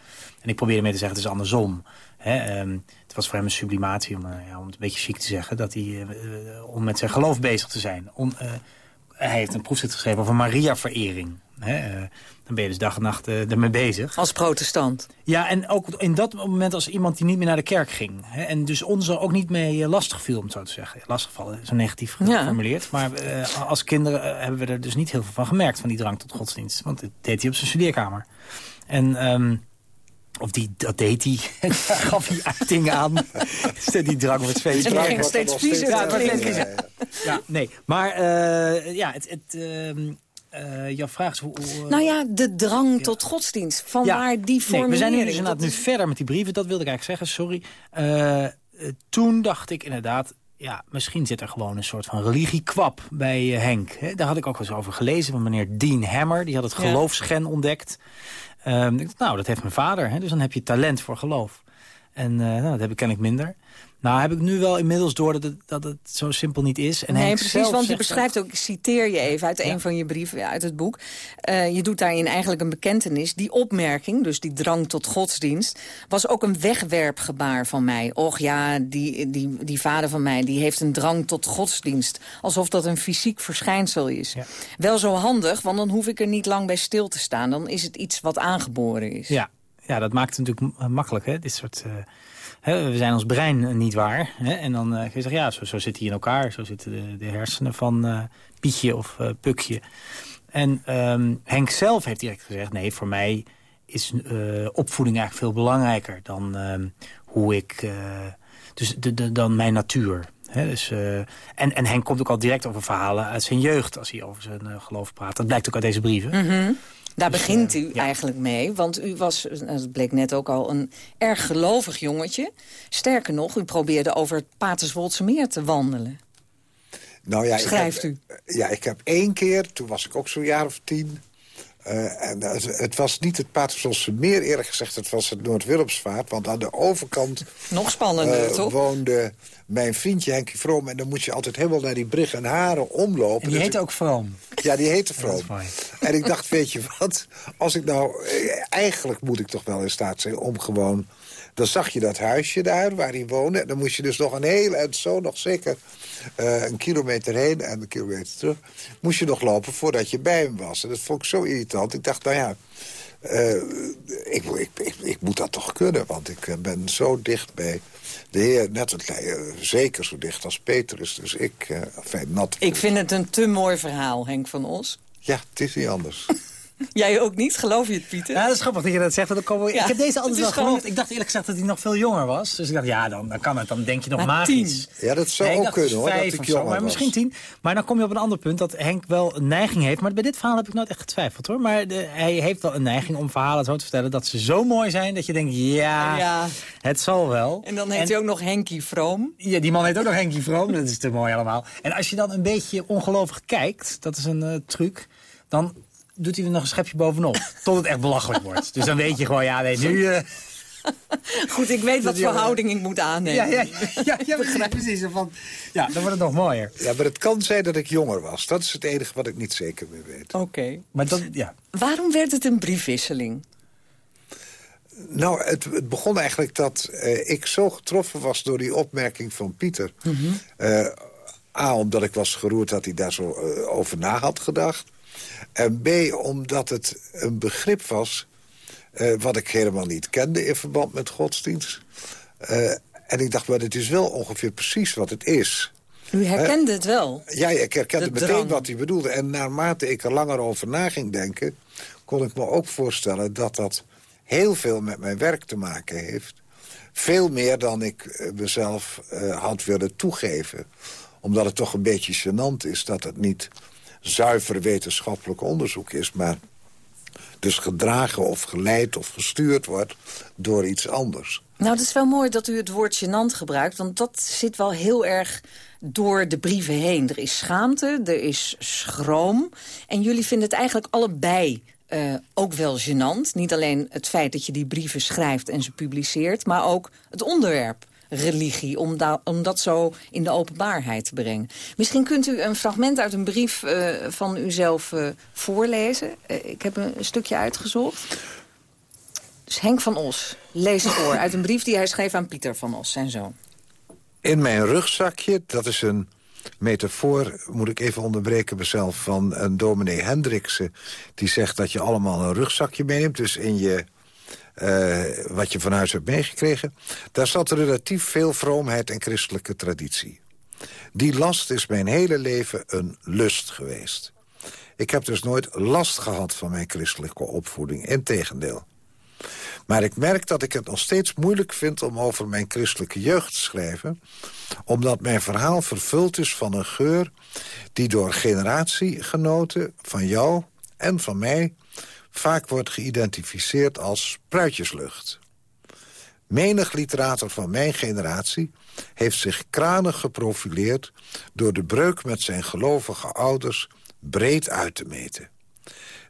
En ik probeerde mee te zeggen, het is andersom. Hè, um, het was voor hem een sublimatie, om, uh, ja, om het een beetje chic te zeggen... Dat hij, om met zijn geloof bezig te zijn. Uh, hij heeft een proefschrift geschreven over Maria-verering. Hè, dan ben je dus dag en nacht uh, ermee bezig. Als protestant? Ja, en ook in dat moment als iemand die niet meer naar de kerk ging. Hè, en dus ons er ook niet mee uh, lastig viel, om het zo te zeggen. Lastigvallen zo negatief geformuleerd. Ja. Maar uh, als kinderen hebben we er dus niet heel veel van gemerkt... van die drang tot godsdienst. Want dat deed hij op zijn studeerkamer. En... Um, of die, dat deed hij. Daar gaf hij uitingen aan. die drang wordt steeds En ging steeds viezer. Ja, ja, ja, nee. Maar uh, ja, het... het uh, uh, jouw vraag is... Hoe, hoe, nou ja, de drang ja. tot godsdienst. Van ja. waar die formulering... Nee, we zijn nu dus inderdaad nu verder met die brieven. Dat wilde ik eigenlijk zeggen, sorry. Uh, toen dacht ik inderdaad... Ja, misschien zit er gewoon een soort van religiekwap bij Henk. Daar had ik ook wel eens over gelezen van meneer Dean Hammer. Die had het geloofsgen ontdekt. Um, nou, dat heeft mijn vader. Dus dan heb je talent voor geloof. En nou, dat heb ik kennelijk minder. Nou, heb ik nu wel inmiddels door dat het, dat het zo simpel niet is. En nee, precies, want je beschrijft ook, ik citeer je even uit ja. een van je brieven, uit het boek. Uh, je doet daarin eigenlijk een bekentenis. Die opmerking, dus die drang tot godsdienst, was ook een wegwerpgebaar van mij. Och ja, die, die, die vader van mij, die heeft een drang tot godsdienst. Alsof dat een fysiek verschijnsel is. Ja. Wel zo handig, want dan hoef ik er niet lang bij stil te staan. Dan is het iets wat aangeboren is. Ja, ja dat maakt het natuurlijk makkelijk, hè, dit soort... Uh we zijn ons brein niet waar. en dan uh, kun je zeggen, ja, zo, zo zit hij in elkaar. Zo zitten de, de hersenen van uh, Pietje of uh, Pukje. En um, Henk zelf heeft direct gezegd... nee, voor mij is opvoeding eigenlijk veel belangrijker... dan ehm, hoe ik... dus de, dan mijn natuur. Dus, en, en Henk komt ook al direct over verhalen uit zijn jeugd... als hij over zijn geloof praat. Dat blijkt ook uit deze brieven. Mm. Daar dus, begint u uh, eigenlijk mee, want u was, dat bleek net ook al, een erg gelovig jongetje. Sterker nog, u probeerde over het Paterswoldse meer te wandelen. Nou ja, Schrijft ik heb, u? Ja, ik heb één keer, toen was ik ook zo'n jaar of tien... Uh, en uh, het was niet het Paterswoldse meer, eerlijk gezegd. Het was het Noord-Willemsvaart. Want aan de overkant Nog spannender, uh, toch? woonde mijn vriendje Henkie Vroom. En dan moet je altijd helemaal naar die Brug en Haren omlopen. En die dus heette ook Vroom? Ja, die heette Vroom. en ik dacht, weet je wat? Als ik nou... Eigenlijk moet ik toch wel in staat zijn om gewoon... Dan zag je dat huisje daar, waar hij woonde. En dan moest je dus nog een hele en zo nog zeker uh, een kilometer heen en een kilometer terug... moest je nog lopen voordat je bij hem was. En dat vond ik zo irritant. Ik dacht, nou ja, eh, ik, ik, ik, ik, moet dat toch kunnen, want ik ben zo dicht bij de heer, net het, zeker zo dicht als Petrus. Dus ik, uh, fijn, nat. Ik vind het een te mooi verhaal, Henk van Os. Ja, het is niet anders. Jij ook niet? Geloof je het, Pieter? Ja, dat is grappig dat je dat zegt. Dan komen ik heb deze altijd wel gehoord. Ik dacht eerlijk gezegd dat hij nog veel jonger was. Dus ik dacht, ja, dan, dan kan het. Dan denk je nog maar magisch. Ja, dat zou ook kunnen, hoor. Dat ik jonger maar misschien tien. Maar dan kom je op een ander punt dat Henk wel een neiging heeft. Maar bij dit verhaal heb ik nooit echt getwijfeld, hoor. Maar de, hij heeft wel een neiging om verhalen zo te vertellen... dat ze zo mooi zijn dat je denkt, ja, ja. het zal wel. En dan heeft hij ook nog Henkie Vroom. Ja, die man heeft ook nog Henkie Vroom. Dat is te mooi allemaal. En als je dan een beetje ongelovig kijkt, dat is een uh, truc... dan doet hij er nog een schepje bovenop. tot het echt belachelijk wordt. Dus dan weet je gewoon, ja, nee, nu... Uh... Goed, ik weet wat voor houding ik moet aannemen. Ja, ja, ja, ja, ja precies. Van, ja, dan wordt het nog mooier. Ja, maar het kan zijn dat ik jonger was. Dat is het enige wat ik niet zeker meer weet. Oké. Maar dat, ja. Waarom werd het een briefwisseling? Nou, het, het begon eigenlijk dat uh, ik zo getroffen was door die opmerking van Pieter. Mm -hmm. uh, A, omdat ik was geroerd dat hij daar zo uh, over na had gedacht. En B, omdat het een begrip was... Uh, wat ik helemaal niet kende in verband met godsdienst. Uh, en ik dacht, maar het is wel ongeveer precies wat het is. U herkende het wel? Ja, ik herkende meteen wat hij bedoelde. En naarmate ik er langer over na ging denken... kon ik me ook voorstellen dat dat heel veel met mijn werk te maken heeft. Veel meer dan ik eh, mezelf uh, had willen toegeven. Omdat het toch een beetje gênant is dat het niet zuiver wetenschappelijk onderzoek is... maar dus gedragen of geleid of gestuurd wordt door iets anders. Nou, het is wel mooi dat u het woord gênant gebruikt... want dat zit wel heel erg door de brieven heen. Er is schaamte, er is schroom. En jullie vinden het eigenlijk allebei uh, ook wel gênant. Niet alleen het feit dat je die brieven schrijft en ze publiceert... maar ook het onderwerp religie, om, om dat zo in de openbaarheid te brengen. Misschien kunt u een fragment uit een brief uh, van uzelf uh, voorlezen. Uh, ik heb een, stukje uitgezocht. Dus Henk van Os leest voor uit een brief die hij schreef aan Pieter van Os, zijn zoon. In mijn rugzakje, dat is een metafoor, moet ik even onderbreken mezelf... van een dominee Hendriksen, die zegt dat je allemaal een rugzakje meeneemt. Dus in je uh, wat je van huis hebt meegekregen... daar zat relatief veel vroomheid en christelijke traditie. Die last is mijn hele leven een lust geweest. Ik heb dus nooit last gehad van mijn christelijke opvoeding. Integendeel. Maar ik merk dat ik het nog steeds moeilijk vind om over mijn christelijke jeugd te schrijven... omdat mijn verhaal vervuld is van een geur... die door generatiegenoten van jou en van mij vaak wordt geïdentificeerd als spruitjeslucht. Menig literator van mijn generatie heeft zich kranig geprofileerd... door de breuk met zijn gelovige ouders breed uit te meten.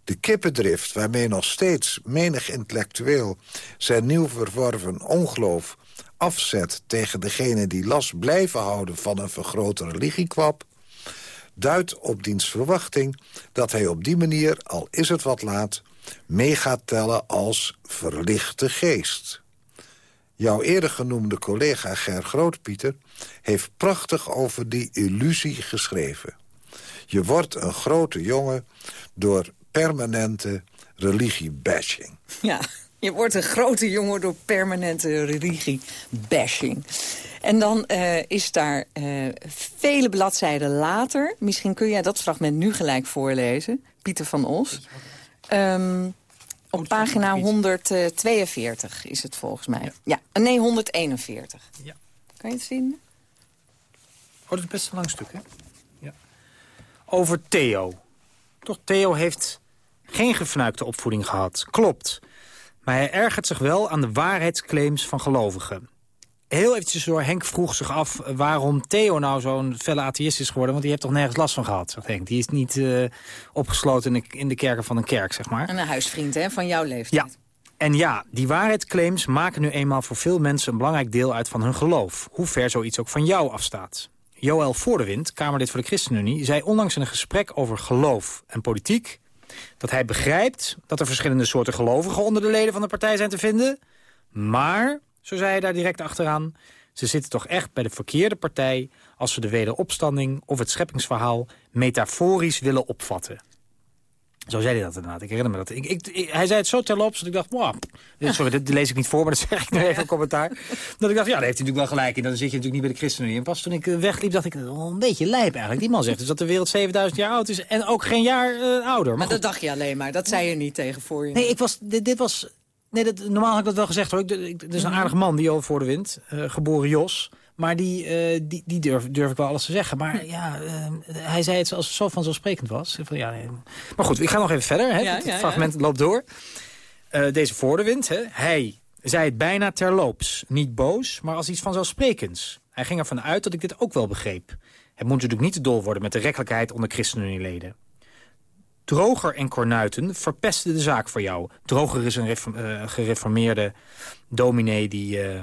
De kippendrift waarmee nog steeds menig intellectueel... zijn nieuw verworven ongeloof afzet tegen degene die last blijven houden... van een vergrote religiekwap duidt op diens verwachting dat hij op die manier, al is het wat laat mee gaat tellen als verlichte geest. Jouw eerder genoemde collega Ger Grootpieter... heeft prachtig over die illusie geschreven. Je wordt een grote jongen door permanente religiebashing. Ja, je wordt een grote jongen door permanente religiebashing. En dan uh, is daar uh, vele bladzijden later... misschien kun jij dat fragment nu gelijk voorlezen, Pieter van Os... Um, op pagina 142 is het volgens mij. Ja, ja nee, 141. Ja. Kan je het zien? Oh, dat is best een lang stuk, hè? Ja. Over Theo. Toch, Theo heeft geen gefnuikte opvoeding gehad. Klopt. Maar hij ergert zich wel aan de waarheidsclaims van gelovigen heel eventjes door, Henk vroeg zich af waarom Theo nou zo'n felle atheïst is geworden. Want die heeft toch nergens last van gehad, zegt Henk. Die is niet uh, opgesloten in de, in de kerken van een kerk, zeg maar. En een huisvriend hè, van jouw leeftijd. Ja. En ja, die waarheidsclaims maken nu eenmaal voor veel mensen een belangrijk deel uit van hun geloof. Hoe ver zoiets ook van jou afstaat. Joël Voordewind, Kamerlid voor de ChristenUnie, zei onlangs in een gesprek over geloof en politiek... dat hij begrijpt dat er verschillende soorten gelovigen onder de leden van de partij zijn te vinden... maar zo zei hij daar direct achteraan. Ze zitten toch echt bij de verkeerde partij... als ze de wederopstanding of het scheppingsverhaal metaforisch willen opvatten. Zo zei hij dat inderdaad. Ik herinner me dat. Ik, ik, hij zei het zo terloops dat ik dacht, wow, sorry, dit, lees ik niet voor, maar dat zeg ik nu even een commentaar. Dat ik dacht, ja, daar heeft hij natuurlijk wel gelijk in. Dan zit je natuurlijk niet bij de ChristenUnie. En pas toen ik eh, wegliep, dacht ik, oh, een beetje lijp eigenlijk. Die man zegt dus dat de wereld 7000 jaar oud is en ook geen jaar uh, ouder. Maar, maar dat dacht je alleen maar, dat zei je niet tegen voor je. Nee, ik was, dit, dit was... Nee, dat, normaal had ik dat wel gezegd hoor. Het is een mhm. aardige man, die al voor de wind. Uh, geboren Jos. Maar die, uh, die, die durf, durf, ik wel alles te zeggen. Maar hm. ja, uh, hij zei het zoals zo vanzelfsprekend was. Van, ja, nee. Maar goed, ik ga nog even verder. Hè. Ja, het, ja, fragment loopt door. Uh, deze voordewind. Hè. Hij zei het bijna terloops. Niet boos, maar als iets vanzelfsprekends. Hij ging ervan uit dat ik dit ook wel begreep. Het moet natuurlijk niet te dol worden met de rechtelijkheid onder ChristenUnie-leden. Droger en Cornuiten verpesten de zaak voor jou. Droger is een gereformeerde dominee die uh,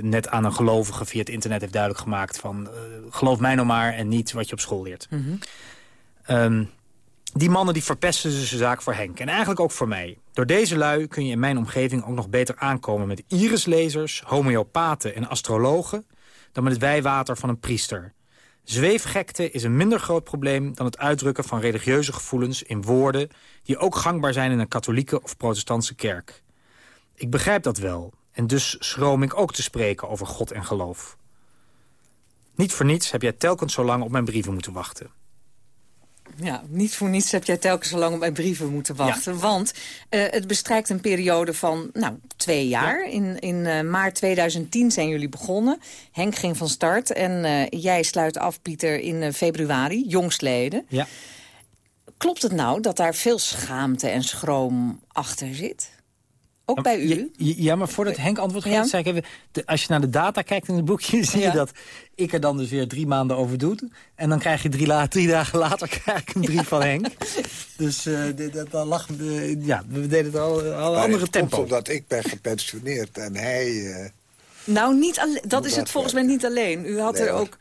net aan een gelovige via het internet heeft duidelijk gemaakt... van uh, geloof mij nou maar en niet wat je op school leert. Mm um, die mannen die verpesten dus de zaak voor Henk. En eigenlijk ook voor mij. Door deze lui kun je in mijn omgeving ook nog beter aankomen... met irislezers, homeopaten en astrologen... dan met het wijwater van een priester. Zweefgekte is een minder groot probleem dan het uitdrukken van religieuze gevoelens in woorden... die ook gangbaar zijn in een katholieke of protestantse kerk. Ik begrijp dat wel, en dus schroom ik ook te spreken over God en geloof. Niet voor niets heb jij telkens zo lang op mijn brieven moeten wachten. Ja, niet voor niets heb jij telkens zo lang op mijn brieven moeten wachten. Want uh, het bestrijkt een periode van nou, twee jaar. In, in uh, maart 2010 zijn jullie begonnen. Henk ging van start en uh, jij sluit af, Pieter, in februari, jongstleden. Ja. Klopt het nou dat daar veel schaamte en schroom achter zit? Ook bij u? Ja, maar voordat Henk antwoord geeft, ja. zei ik even... als je naar de data kijkt in het boekje, zie je dat ik er dan dus weer drie maanden over doe. En dan krijg je drie, la drie dagen later krijg ik een brief van Henk. Dus uh, dat, dat lag, uh, ja, we deden het al, al andere tempo. omdat ik ben gepensioneerd en hij... Uh, nou, niet alleen, dat is het volgens mij niet alleen. U had er ook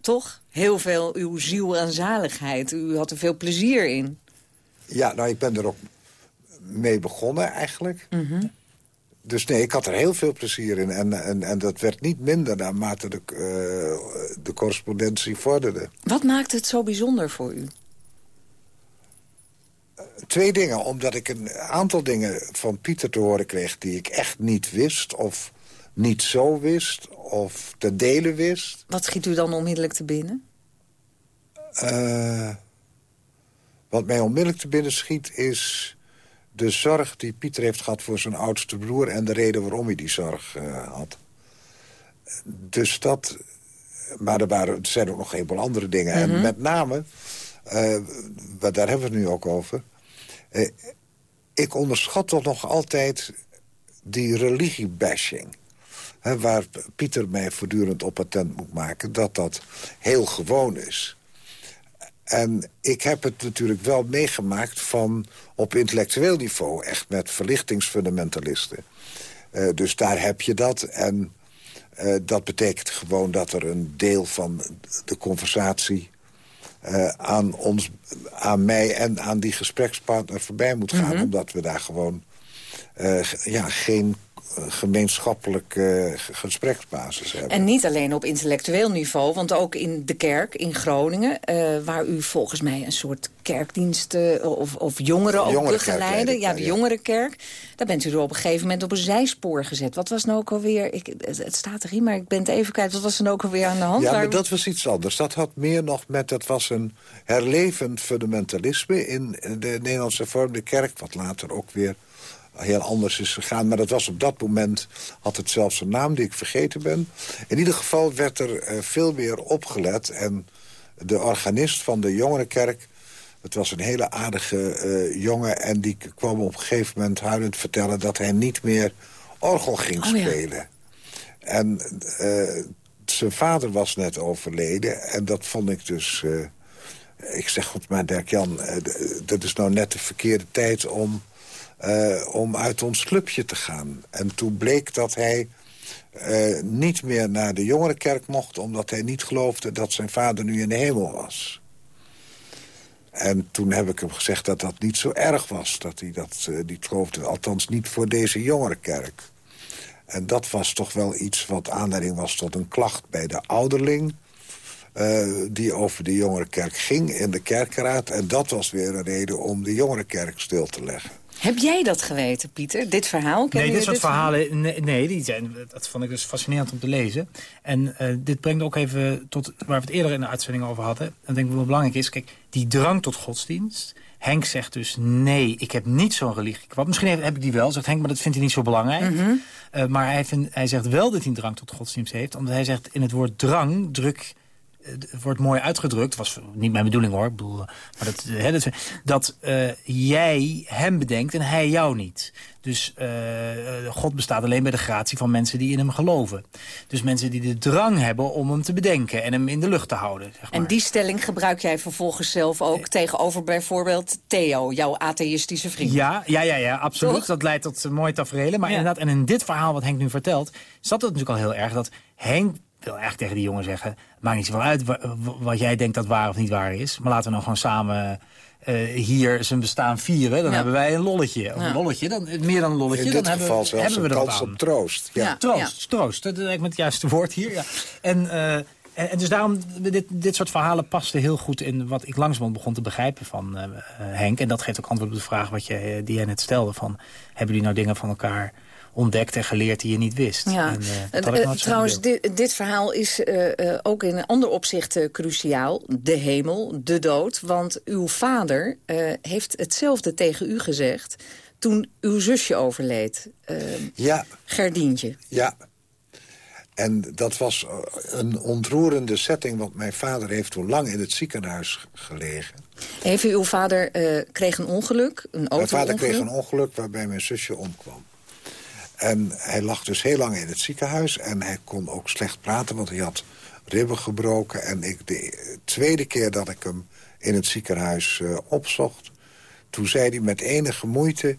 toch heel veel uw ziel en zaligheid. U had er veel plezier in. Ja, nou, ik ben er ook mee begonnen eigenlijk. Mhm. Dus nee, ik had er heel veel plezier in. En, en, en dat werd niet minder naarmate de, uh, de correspondentie vorderde. Wat maakt het zo bijzonder voor u? Twee dingen. Omdat ik een aantal dingen van Pieter te horen kreeg... die ik echt niet wist of niet zo wist of te delen wist. Wat schiet u dan onmiddellijk te binnen? Uh, wat mij onmiddellijk te binnen schiet is de zorg die Pieter heeft gehad voor zijn oudste broer... en de reden waarom hij die zorg uh, had. Dus dat... Maar er, waren, er zijn ook nog een heleboel andere dingen. En mhm. met name, uh, daar hebben we het nu ook over... Uh, ik onderschat toch nog altijd die religiebashing. Hè, waar Pieter mij voortdurend op attent moet maken... dat dat heel gewoon is. En ik heb het natuurlijk wel meegemaakt van op intellectueel niveau. Echt met verlichtingsfundamentalisten. Uh, dus daar heb je dat. En uh, dat betekent gewoon dat er een deel van de conversatie... Uh, aan, ons, aan mij en aan die gesprekspartner voorbij moet gaan. Mm -hmm. Omdat we daar gewoon ja, geen gemeenschappelijke gespreksbasis hebben. En niet alleen op intellectueel niveau, want ook in de kerk in Groningen... Uh, waar u volgens mij een soort kerkdiensten of, of jongeren ook begeleiden. Ja, de jongerenkerk. Daar bent u er op een gegeven moment op een zijspoor gezet. Wat was nou ook alweer... Ik, het staat er hier, maar ik ben het even kwijt. Wat was er nou ook alweer aan de hand? Ja, maar dat was iets anders. Dat had meer nog met... Dat was een herlevend fundamentalisme in de Nederlandse vormde kerk... wat later ook weer heel anders is gegaan. Maar dat was op dat moment, had het zelfs een naam die ik vergeten ben. In ieder geval werd er uh, veel meer opgelet. En de organist van de jongerenkerk... Het was een hele aardige uh, jongen en die kwam op een gegeven moment huilend vertellen... dat hij niet meer orgel ging oh, spelen. Ja. En uh, zijn vader was net overleden en dat vond ik dus... ik zeg goed, maar Dirk-Jan, dat is nou net de verkeerde tijd om uh, om uit ons clubje te gaan. En toen bleek dat hij uh, niet meer naar de jongerenkerk mocht... omdat hij niet geloofde dat zijn vader nu in de hemel was. En toen heb ik hem gezegd dat dat niet zo erg was. Dat hij dat uh, niet geloofde, althans niet voor deze jongerenkerk. En dat was toch wel iets wat aanleiding was tot een klacht bij de ouderling... die over de jongerenkerk ging in de kerkraad. En dat was weer een reden om de jongerenkerk stil te leggen. Heb jij dat geweten, Pieter? Dit verhaal? Ken nee, dit soort verhalen, nee, nee, die zijn, dat vond ik dus fascinerend om te lezen. En uh, dit brengt ook even tot waar we het eerder in de uitzending over hadden. En ik denk ik wel belangrijk is, kijk, die drang tot godsdienst... Henk zegt dus, nee, ik heb niet zo'n religie. Wat, misschien heb ik die wel, zegt Henk, maar dat vindt hij niet zo belangrijk. Mhm. uh, maar hij, vindt, hij zegt wel dat hij een drang tot godsdienst heeft. Omdat hij zegt, in het woord drang druk wordt mooi uitgedrukt, was niet mijn bedoeling hoor, bedoel, maar dat, hè, dat, dat uh, jij hem bedenkt en hij jou niet. Dus uh, God bestaat alleen bij de gratie van mensen die in hem geloven. Dus mensen die de drang hebben om hem te bedenken en hem in de lucht te houden. Zeg maar. En die stelling gebruik jij vervolgens zelf ook tegenover bijvoorbeeld Theo, jouw atheïstische vriend. Ja, ja, ja, ja absoluut. Toch? Dat leidt tot mooie tafereelen. Maar ja. inderdaad, en in dit verhaal wat Henk nu vertelt, zat het natuurlijk al heel erg dat Henk wil eigenlijk tegen die jongen zeggen... maakt niet zoveel uit wat jij denkt dat waar of niet waar is. Maar laten we nou gewoon samen uh, hier zijn bestaan vieren. Dan ja. hebben wij een lolletje. Of ja. een lolletje, dan, meer dan een lolletje. In dan dit hebben, geval zelfs hebben we een kans op troost. Ja. Troost, troost. Dat is eigenlijk het juiste woord hier. Ja. En, uh, en, en, dus daarom, dit, dit soort verhalen pasten heel goed in wat ik langzamerhand begon te begrijpen van uh, Henk. En dat geeft ook antwoord op de vraag wat je, die jij net stelde. Van, hebben jullie nou dingen van elkaar ontdekt en geleerd die je niet wist. Ja. En, uh, uh, trouwens, dit, dit, verhaal is uh, ook in een ander opzicht cruciaal. De hemel, de dood. Want uw vader heeft hetzelfde tegen u gezegd... toen uw zusje overleed. ja. Gerdientje. Ja. En dat was een ontroerende setting... want mijn vader heeft toen lang in het ziekenhuis gelegen. Heeft uw vader kreeg een ongeluk, een auto Mijn vader kreeg een ongeluk waarbij mijn zusje omkwam. En hij lag dus heel lang in het ziekenhuis. En hij kon ook slecht praten, want hij had ribben gebroken. En ik, de tweede keer dat ik hem in het ziekenhuis uh, opzocht... toen zei hij met enige moeite...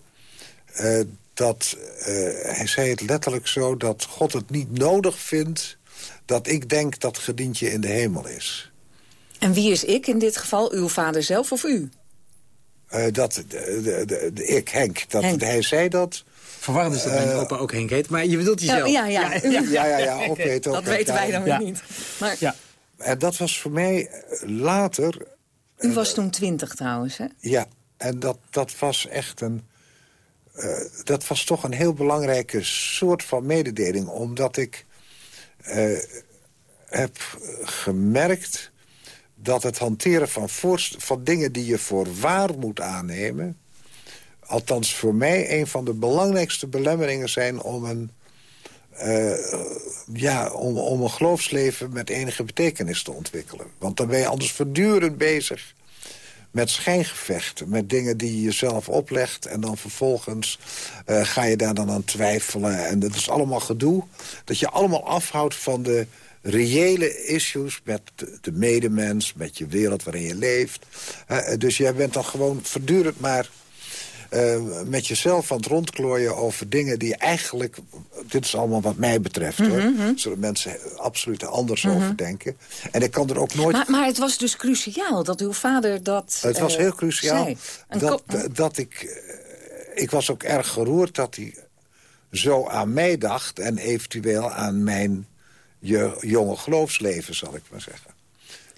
Uh, dat, uh, hij zei het letterlijk zo, dat God het niet nodig vindt... dat ik denk dat gedientje in de hemel is. En wie is ik in dit geval? Uw vader zelf of u? dat, de, de, de, de, ik, Henk. Dat, Henk. Hij zei dat... Verwarrend is dat mijn opa ook Henk heet, maar je bedoelt jezelf. Ja, ja, ja. ja, ja, ja ook heet ook Dat weten wij dan weer niet. Maar... Ja. En dat was voor mij later... U was toen twintig trouwens, hè? Ja, en dat, dat was echt een... Uh, dat was toch een heel belangrijke soort van mededeling. Omdat ik uh, heb gemerkt dat het hanteren van, van dingen die je voor waar moet aannemen althans voor mij een van de belangrijkste belemmeringen zijn om een, uh, ja, om, om een geloofsleven met enige betekenis te ontwikkelen. Want dan ben je anders voortdurend bezig met schijngevechten, met dingen die je jezelf oplegt... en dan vervolgens uh, ga je daar dan aan twijfelen. En dat is allemaal gedoe dat je allemaal afhoudt van de reële issues met de, de medemens... met je wereld waarin je leeft. Uh, dus jij bent dan gewoon voortdurend maar uh, met jezelf aan het rondklooien over dingen die eigenlijk... Dit is allemaal wat mij betreft, mm -hmm. hoor. Zullen mensen absoluut anders mm -hmm. over denken. En ik kan er ook nooit... Maar, maar, het was dus cruciaal dat uw vader dat Het was heel cruciaal zei. dat, dat ik... Ik was ook erg geroerd dat hij zo aan mij dacht... en eventueel aan mijn je, jonge geloofsleven, zal ik maar zeggen.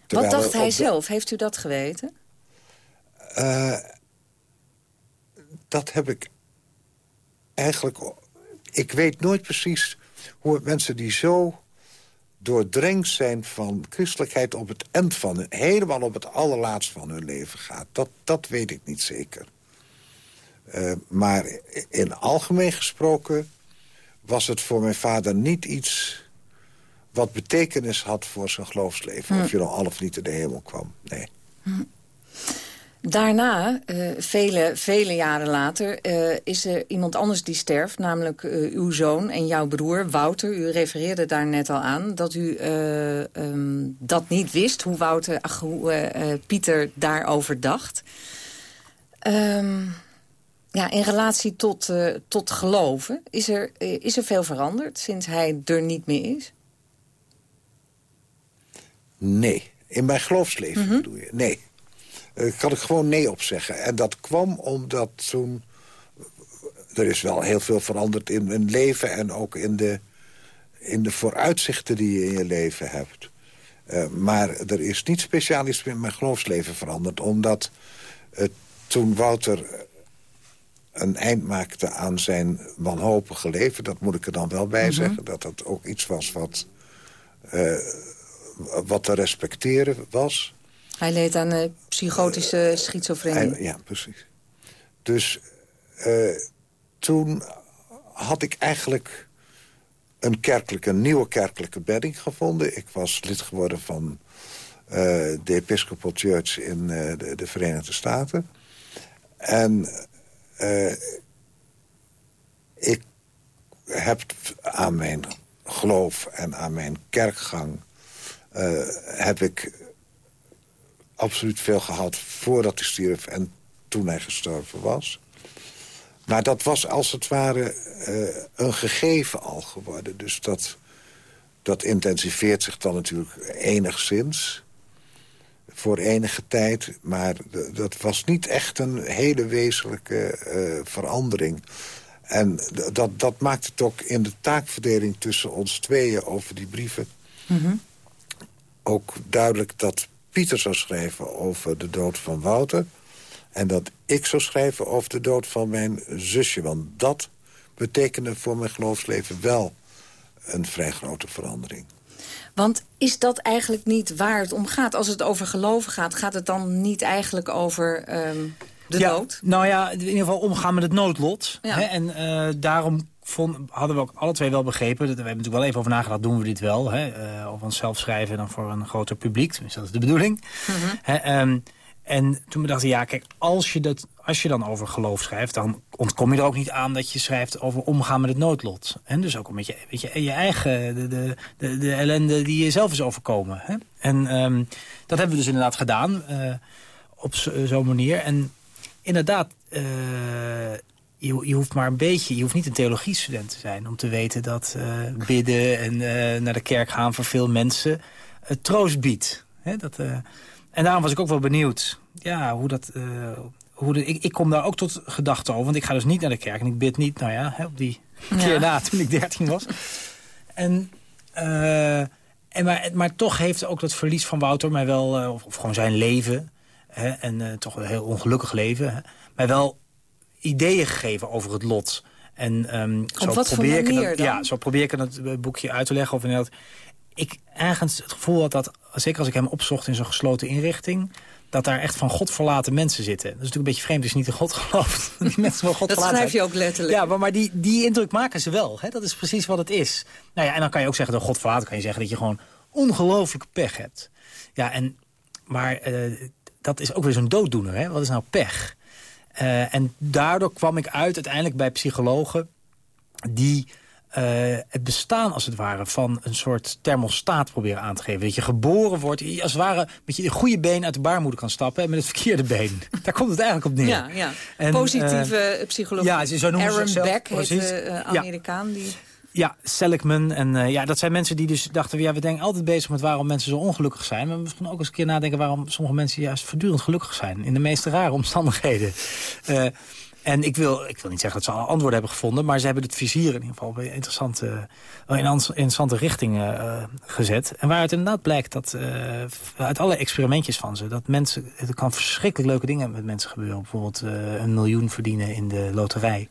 Terwijl wat dacht hij de... zelf? Heeft u dat geweten? Uh, dat heb ik eigenlijk... Ik weet nooit precies hoe mensen die zo doordrenkt zijn van christelijkheid op het eind van hun, helemaal op het allerlaatst van hun leven gaat. Dat, dat weet ik niet zeker. Uh, maar in algemeen gesproken was het voor mijn vader niet iets wat betekenis had voor zijn geloofsleven. Hm. Of je dan al of niet in de hemel kwam. Nee. Hm. Daarna, uh, vele, vele jaren later, uh, is er iemand anders die sterft. Namelijk uh, uw zoon en jouw broer, Wouter. U refereerde daar net al aan dat u um, dat niet wist. Hoe, Wouter, ach, hoe Pieter daarover dacht. Um, ja, in relatie tot, tot geloven, is er, is er veel veranderd sinds hij er niet meer is? Nee. In mijn geloofsleven mm -hmm. bedoel je? Nee. Uh, kan ik gewoon nee op zeggen. En dat kwam omdat toen... Er is wel heel veel veranderd in mijn leven... en ook in de, in de vooruitzichten die je in je leven hebt. maar er is niet speciaal iets met mijn geloofsleven veranderd. Omdat toen Wouter een eind maakte aan zijn wanhopige leven... dat moet ik er dan wel bij mhm. zeggen, dat dat ook iets was wat, wat te respecteren was. Hij leed aan uh, psychotische schizofrenie. ja, precies. Dus uh, toen had ik eigenlijk een, kerkelijke, een nieuwe kerkelijke bedding gevonden. Ik was lid geworden van uh, de Episcopal Church in de, de, Verenigde Staten. En ik heb aan mijn geloof en aan mijn kerkgang... heb ik absoluut veel gehad voordat hij stierf en toen hij gestorven was. Maar dat was als het ware eh, een gegeven al geworden. Dus dat, dat intensiveert zich dan natuurlijk enigszins voor enige tijd. Maar dat was niet echt een hele wezenlijke uh, verandering. En dat, dat maakt het ook in de taakverdeling tussen ons tweeën over die brieven... Mhm. ook duidelijk dat Pieter zou schrijven over de dood van Wouter... en dat ik zou schrijven over de dood van mijn zusje. Want dat betekende voor mijn geloofsleven wel een vrij grote verandering. Want is dat eigenlijk niet waar het om gaat? Als het over geloven gaat, gaat het dan niet eigenlijk over um, de ja, dood? Nou ja, in ieder geval omgaan met het noodlot. Hè? En uh, daarom vond, hadden we ook alle twee wel begrepen... Dat, we hebben natuurlijk wel even over nagedacht, doen we dit wel? Hè? Uh, of onszelf schrijven dan voor een groter publiek. Tenminste, dat is de bedoeling. Mm hè, um, en toen we dachten, ja, kijk, als je, dat, als je dan over geloof schrijft... dan ontkom je er ook niet aan dat je schrijft over omgaan met het noodlot. En dus ook een beetje weet je, je eigen, de, de, de, de ellende die je zelf is overkomen. Hè? En um, dat hebben we dus inderdaad gedaan, uh, op zo'n manier. En inderdaad, uh, je, je, hoeft maar een beetje, je hoeft niet een theologiestudent te zijn... om te weten dat uh, bidden en uh, naar de kerk gaan voor veel mensen uh, troost biedt. Hè, dat, en daarom was ik ook wel benieuwd ja, hoe dat... hoe de, ik, ik kom daar ook tot gedachten over, want ik ga dus niet naar de kerk... en ik bid niet, nou ja, hè, op die keer na toen ik dertien was. En... En maar, maar toch heeft ook dat verlies van Wouter mij wel, of, of gewoon zijn leven... Hè, en toch een heel ongelukkig leven, hè, mij wel ideeën gegeven over het lot. En um, zo wat probeer ik het, Ja, zo probeer ik het eh, boekje uit te leggen. Of inderdaad, ik ergens het gevoel had dat, zeker als ik hem opzocht in zo'n gesloten inrichting dat daar echt van God verlaten mensen zitten. Dat is natuurlijk een beetje vreemd, dus niet in God gelooft. die mensen van God dat schrijf je ook letterlijk. Ja, maar, maar die, die indruk maken ze wel. Hè? Dat is precies wat het is. Nou ja, en dan kan je ook zeggen, door God verlaten kan je zeggen... dat je gewoon ongelooflijk pech hebt. Ja, en, maar uh, dat is ook weer zo'n dooddoener. Hè? Wat is nou pech? Uh, en daardoor kwam ik uit uiteindelijk bij psychologen... die uh, het bestaan als het ware van een soort thermostaat proberen aan te geven. Dat je geboren wordt, als het ware met je goede been uit de baarmoeder kan stappen... en met het verkeerde been. Daar komt het eigenlijk op neer. Ja, ja. En, Positieve uh, psychologie. Ja, zo noemen Aaron Beck heet de Amerikaan. Ja. Die... Ja, Seligman. En uh, ja, dat zijn mensen die dus dachten... ja, we denken altijd bezig met waarom mensen zo ongelukkig zijn. Maar we misschien ook eens een keer nadenken... waarom sommige mensen juist voortdurend gelukkig zijn. In de meest rare omstandigheden. Uh, en ik wil, ik wil niet zeggen dat ze alle antwoorden hebben gevonden... maar ze hebben het vizier in ieder geval in interessante, in een interessante richting uh, gezet. En waaruit inderdaad blijkt dat uh, uit alle experimentjes van ze... dat mensen, er kan verschrikkelijk leuke dingen met mensen gebeuren. Bijvoorbeeld uh, een miljoen verdienen in de loterij.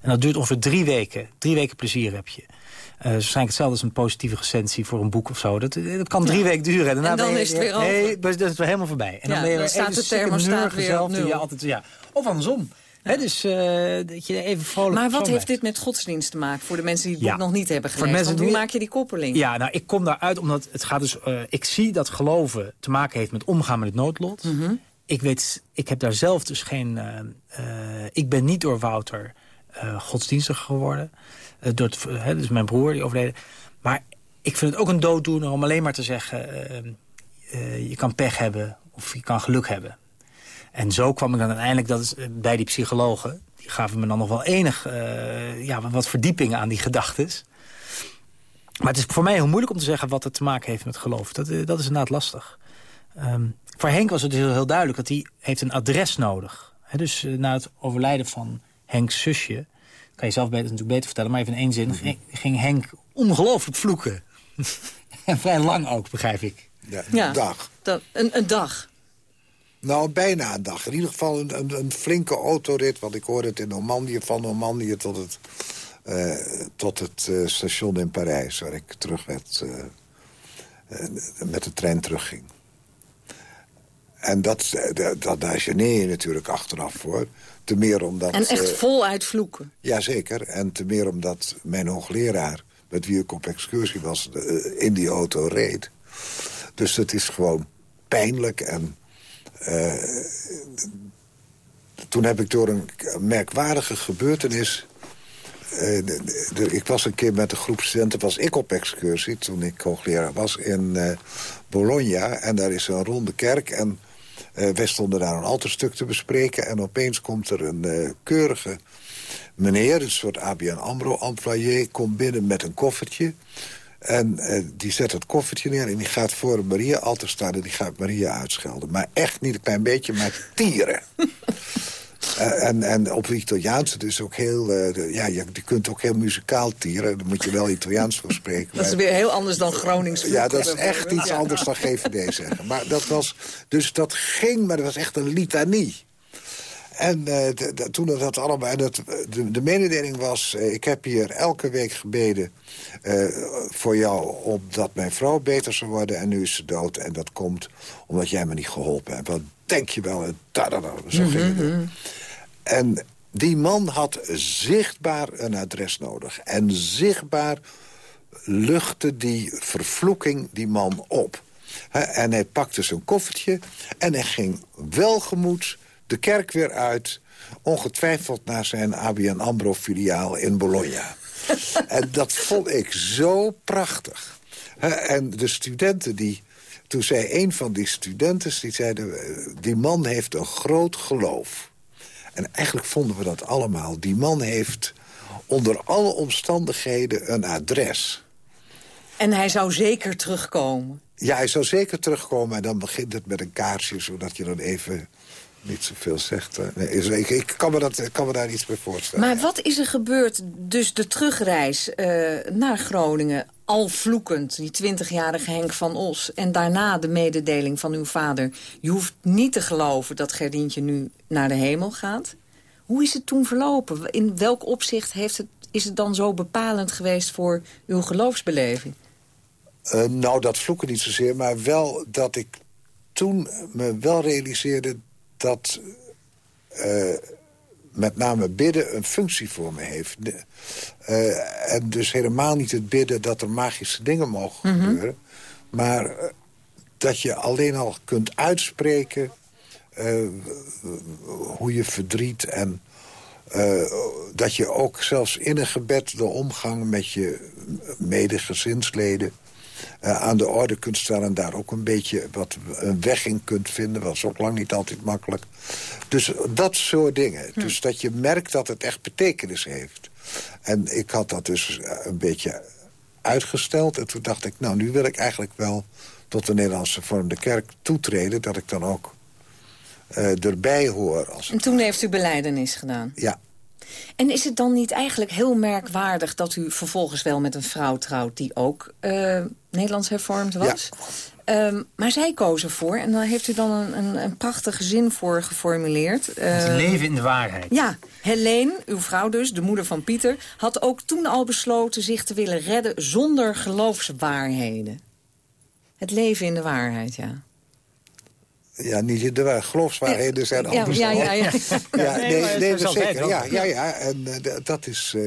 En dat duurt ongeveer drie weken. Drie weken plezier heb je. Uh, waarschijnlijk hetzelfde als een positieve recensie voor een boek of zo. Dat, dat kan drie ja. weken duren. En, en dan je, is het weer over. Nee, dat is het weer helemaal voorbij. En ja, dan ben je dan staat de thermostaat weer op nul. Je altijd, ja. Of andersom. Dus uh, dat je even vrolijk Maar wat heeft dit met godsdienst te maken voor de mensen die het boek nog niet hebben gelezen? Want hoe die... maak je die koppeling? Ja, nou, ik kom daaruit omdat het gaat dus... Uh, ik zie dat geloven te maken heeft met omgaan met het noodlot. Mm -hmm. Ik weet, ik heb daar zelf dus geen... Uh, ik ben niet door Wouter godsdienstig geworden. door het, dus mijn broer die overleden. Maar ik vind het ook een dooddoener om alleen maar te zeggen... je kan pech hebben of je kan geluk hebben. En zo kwam ik dan uiteindelijk dat is, bij die psychologen. Die gaven me dan nog wel enig uh, ja, wat verdieping aan die gedachten. Maar het is voor mij heel moeilijk om te zeggen wat het te maken heeft met geloof. Dat, dat is inderdaad lastig. Um, voor Henk was het dus heel, heel duidelijk dat hij heeft een adres nodig. He, dus uh, na het overlijden van Henks zusje... kan je zelf beter, natuurlijk beter vertellen, maar even in één zin... ging, ging Henk ongelooflijk vloeken. en vrij lang ook, begrijp ik. Ja, Ja. Een dag. Dat, een, een dag. Nou, bijna een dag. In ieder geval een, een, een flinke autorit. Want ik hoorde het in Normandië, van Normandië tot het, eh, tot het eh, station in Parijs... waar ik terug werd, eh, met de trein terugging. En dat, dat, dat, daar geneer je natuurlijk achteraf voor. Te meer omdat... En echt eh, voluit vloeken. Jazeker, en te meer omdat mijn hoogleraar... met wie ik op excursie was, in die auto reed. Dus het is gewoon pijnlijk. En eh, toen heb ik door een merkwaardige gebeurtenis... eh, ik was een keer met een groep studenten, was ik op excursie... toen ik hoogleraar was in eh, Bologna. En daar is een ronde kerk en... wij stonden daar een alterstuk te bespreken... en opeens komt er een keurige meneer, een soort ABN AMRO-employé... komt binnen met een koffertje. En eh, die zet het koffertje neer en die gaat voor Maria altaar staan... en die gaat Maria uitschelden. Maar echt niet een klein beetje, maar tieren. Eh, en, en op het Italiaans, het is ook heel... eh, de- ja, je, je kunt ook heel muzikaal tieren. Daar moet je wel Italiaans voor spreken. Dat is weer heel anders dan Gronings ja, dat is echt iets Ja. anders dan GVD zeggen. Maar dat was, dus dat ging, maar dat was echt een litanie. En eh, toen dat, allemaal... En dat, de, de mededeling was, eh, ik heb hier elke week gebeden eh, voor jou... omdat mijn vrouw beter zou worden en nu is ze dood. En dat komt omdat jij me niet geholpen hebt. Wat denk je wel? En da, da, da, zo ging het. En die man had zichtbaar een adres nodig. En zichtbaar luchtte die vervloeking die man op. En hij pakte zijn koffertje en hij ging welgemoed de kerk weer uit... ongetwijfeld naar zijn ABN AMRO-filiaal in Bologna. en dat vond ik zo prachtig. En de studenten die... Toen zei een van die studenten, die zeiden... eh, die man heeft een groot geloof. En eigenlijk vonden we dat allemaal. Die man heeft onder alle omstandigheden een adres. En hij zou zeker terugkomen. Ja, hij zou zeker terugkomen en dan begint het met een kaarsje... zodat je dan even niet zoveel zegt. Nee, is- ik, ik kan, me dat, ik kan me daar iets bij voorstellen. Maar wat is er gebeurd, dus de terugreis eh, naar Groningen... al vloekend, die 20-jarige Henk van Os... en daarna de mededeling van uw vader... je hoeft niet te geloven dat Gerdientje nu naar de hemel gaat. Hoe is het toen verlopen? In welk opzicht heeft het, is het dan zo bepalend geweest... voor uw geloofsbeleving? Eh, nou, dat vloeken niet zozeer, maar wel dat ik toen me wel realiseerde... dat eh, met name bidden een functie voor me heeft. De- eh, en dus helemaal niet het bidden dat er magische dingen mogen Mhm. gebeuren... maar eh, dat je alleen al kunt uitspreken hoe je verdriet... en dat je ook zelfs in een gebed de omgang met je medegezinsleden... eh, aan de orde kunt stellen en daar ook een beetje wat een weg in kunt vinden. was ook lang niet altijd makkelijk. Dus dat soort dingen. Dus dat je merkt dat het echt betekenis heeft. En ik had dat dus eh, een beetje uitgesteld. En toen dacht ik, nou, nu wil ik eigenlijk wel tot de Nederlandse vormde kerk toetreden... dat ik dan ook eh, erbij hoor. Als, En toen heeft u beleidenis gedaan. ja, En is het dan niet eigenlijk heel merkwaardig dat u vervolgens wel met een vrouw trouwt... die ook eh, Nederlands hervormd was? Ehm, maar zij koos ervoor en daar heeft u dan een, een, een prachtige zin voor geformuleerd. Het Eh, leven in de waarheid. Ja, Helene, uw vrouw dus, de moeder van Pieter... had ook toen al besloten zich te willen redden zonder geloofswaarheden. Het leven in de waarheid, ja. Ja niet de waar. Geloofswaarheden zijn anders. ja, ja, ja. Ja, Nee, nee, zeker. Ja, ja, ja. En eh, dat is, eh,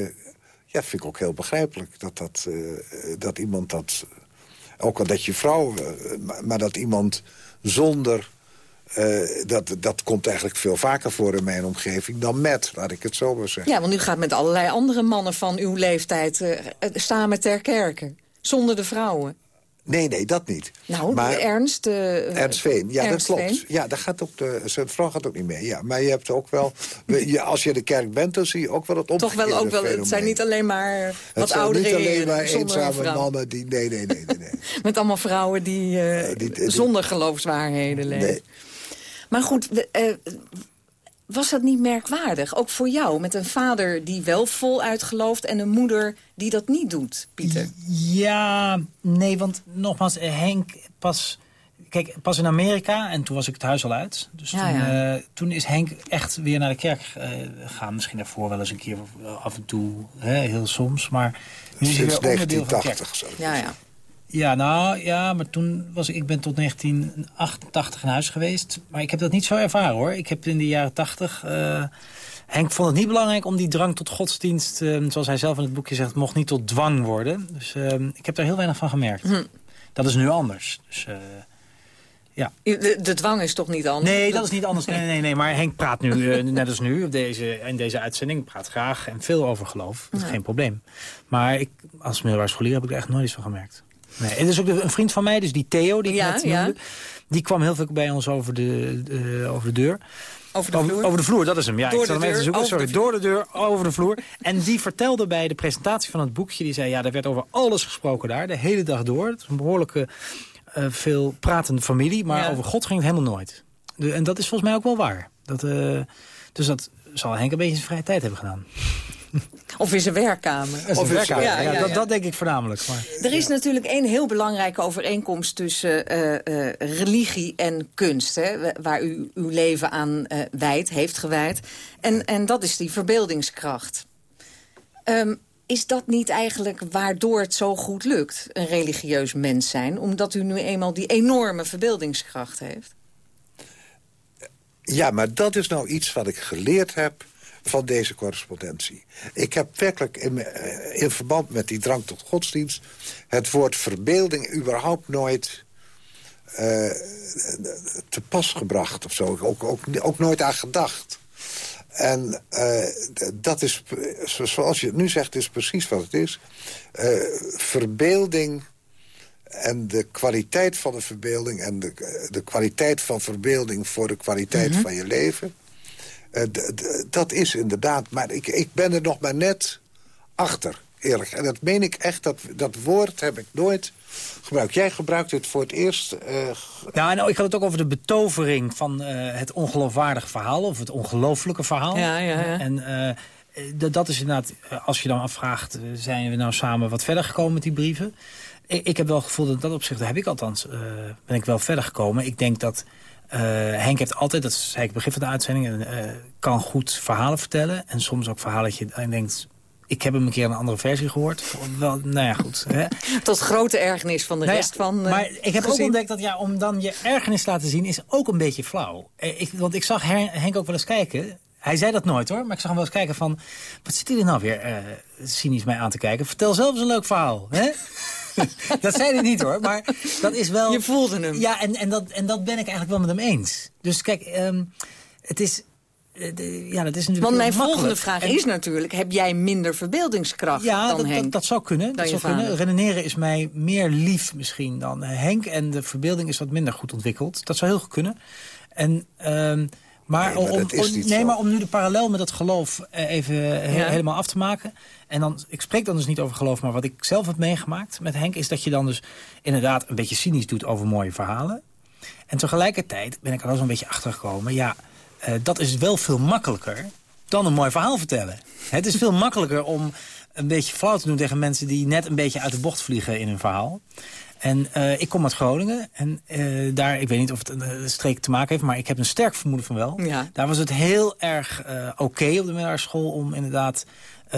ja, vind ik ook heel begrijpelijk. Dat, dat, eh, dat iemand dat, ook al dat je vrouw, maar, dat iemand zonder, dat, dat komt eigenlijk veel vaker voor in mijn omgeving dan met, laat ik het zo maar zeggen. Ja, want u gaat met allerlei andere mannen van uw leeftijd samen ter kerke. Zonder de vrouwen. Nee, nee, dat niet. Nou, maar, Ernst... eh, Ernst Veen, ja, Ernst dat klopt. Veen. Ja, daar gaat ook de, zijn vrouw gaat ook niet mee. Ja, maar je hebt ook wel, je, als je de kerk bent, dan zie je ook wel het Toch wel ook wel, het zijn niet alleen maar Het wat zijn oudere niet alleen maar eenzame mannen die... Nee, nee, nee, nee. nee. Met allemaal vrouwen die, eh, die- die- zonder geloofswaarheden leven. Nee. Maar goed, we- eh, was dat niet merkwaardig? Ook voor jou, met een vader die wel voluit gelooft... en een moeder die dat niet doet, Pieter. Ja, nee, want nogmaals, Henk pas kijk, pas in Amerika, en toen was ik het huis al uit. Dus Ja, toen, ja. eh, toen is Henk echt weer naar de kerk eh, gegaan. Misschien daarvoor wel eens een keer eh, af en toe, hè, heel soms. Maar nu is hij Sinds weer onderdeel van de 1980 zo. Ja, ja. Ja, nou ja, maar toen was ik, ik ben tot 1988 in huis geweest. Maar ik heb dat niet zo ervaren hoor. Ik heb in de jaren 80. eh, Henk vond het niet belangrijk om die drang tot godsdienst, eh, zoals hij zelf in het boekje zegt, mocht niet tot dwang worden. Dus eh, ik heb daar heel weinig van gemerkt. Hm. Dat is nu anders. Dus, ja. De, de dwang is toch niet anders? Nee, dat is niet anders. Nee, nee, nee. Maar Henk praat nu, net als nu, op deze, in deze uitzending, praat graag en veel over geloof. Dat is Ja. geen probleem. Maar ik, als middelbare scholier heb ik er echt nooit iets van gemerkt. Nee. En is ook een vriend van mij, dus die Theo, die ik Ja, net ja. Die kwam heel veel bij ons over de, over de deur. Over de over, vloer? over de vloer, dat is hem. Ja, Door ik de hem even te deur, zoeken. Sorry, de door de deur, over de vloer. En die vertelde bij de presentatie van het boekje... die zei, ja, er werd over alles gesproken daar, de hele dag door. Het is een behoorlijke, eh, veel pratende familie. Maar Ja. over God ging het helemaal nooit. De- en dat is volgens mij ook wel waar. Dat, eh, dus dat zal Henk een beetje zijn vrije tijd hebben gedaan. Of in zijn werkkamer. Dat is een werkkamer. Ja, Ja, ja, dat, ja. dat denk ik voornamelijk. Maar, Er is natuurlijk één heel belangrijke overeenkomst tussen eh, eh, religie en kunst. Hè, waar u uw leven aan eh wijdt, heeft gewijd. En, en dat is die verbeeldingskracht. Ehm, is dat niet eigenlijk waardoor het zo goed lukt, een religieus mens zijn? Omdat u nu eenmaal die enorme verbeeldingskracht heeft? Ja, maar dat is nou iets wat ik geleerd heb van deze correspondentie. Ik heb werkelijk in, eh, in verband met die drang tot godsdienst... het woord verbeelding überhaupt nooit eh, te pas gebracht of zo. Ook, ook, ook nooit aan gedacht. En eh, dat is, zo- zoals je het nu zegt, is precies wat het is. Verbeelding en de kwaliteit van de verbeelding... en de, de kwaliteit van verbeelding voor de kwaliteit van je leven... eh, dat is inderdaad... maar ik, ik ben er nog maar net achter, eerlijk. En dat meen ik echt, dat, dat woord heb ik nooit gebruikt. Jij gebruikt het voor het eerst... eh, Ja, nou, ik had het ook over de betovering van eh, het ongeloofwaardige verhaal... of het ongelooflijke verhaal. Ja, ja, ja. En eh, dat is inderdaad, als je dan afvraagt... zijn we nou samen wat verder gekomen met die brieven? Ik, ik heb wel het gevoel dat in dat opzicht, daar heb ik althans... eh, ben ik wel verder gekomen. Ik denk dat eh, Henk heeft altijd, dat zei ik het begin van de uitzending... eh, kan goed verhalen vertellen. En soms ook verhalen dat je en denkt... Ik heb hem een keer een andere versie gehoord. Wel, nou ja, goed. Hè. Tot grote ergernis van de Nou ja, rest van eh, Maar ik heb ook ontdekt dat ja, om dan je ergernis te laten zien... is ook een beetje flauw. Ik, want ik zag Henk ook wel eens kijken. Hij zei dat nooit hoor, maar ik zag hem wel eens kijken van... wat zit hij er nou weer cynisch mij aan te kijken? Vertel zelf eens een leuk verhaal. Hè? dat zei hij niet hoor, maar dat is wel... Je voelde hem. Ja, en, en, dat, en dat ben ik eigenlijk wel met hem eens. Dus kijk, ehm, het is... eh, ja, dat is natuurlijk Want mijn volgende vraag En- is natuurlijk... heb jij minder verbeeldingskracht ja, dan dat, Henk? dat, dat zou kunnen. Dat zou kunnen. Redeneren is mij meer lief misschien dan eh, Henk. En de verbeelding is wat minder goed ontwikkeld. Dat zou heel goed kunnen. En, ehm, maar, Nee, maar om, om- nee, maar om nu de parallel met dat geloof eh, even he- Ja. helemaal af te maken. En dan, ik spreek dan dus niet over geloof, maar wat ik zelf heb meegemaakt met Henk... is dat je dan dus inderdaad een beetje cynisch doet over mooie verhalen. En tegelijkertijd ben ik er wel zo'n beetje achter gekomen. Ja, eh, dat is wel veel makkelijker dan een mooi verhaal vertellen. Het is veel makkelijker om een beetje flauw te doen tegen mensen... die net een beetje uit de bocht vliegen in hun verhaal. En eh, ik kom uit Groningen. En eh, daar, ik weet niet of het een eh, streek te maken heeft... maar ik heb een sterk vermoeden van wel. Ja. Daar was het heel erg oké op de middelbare school... om inderdaad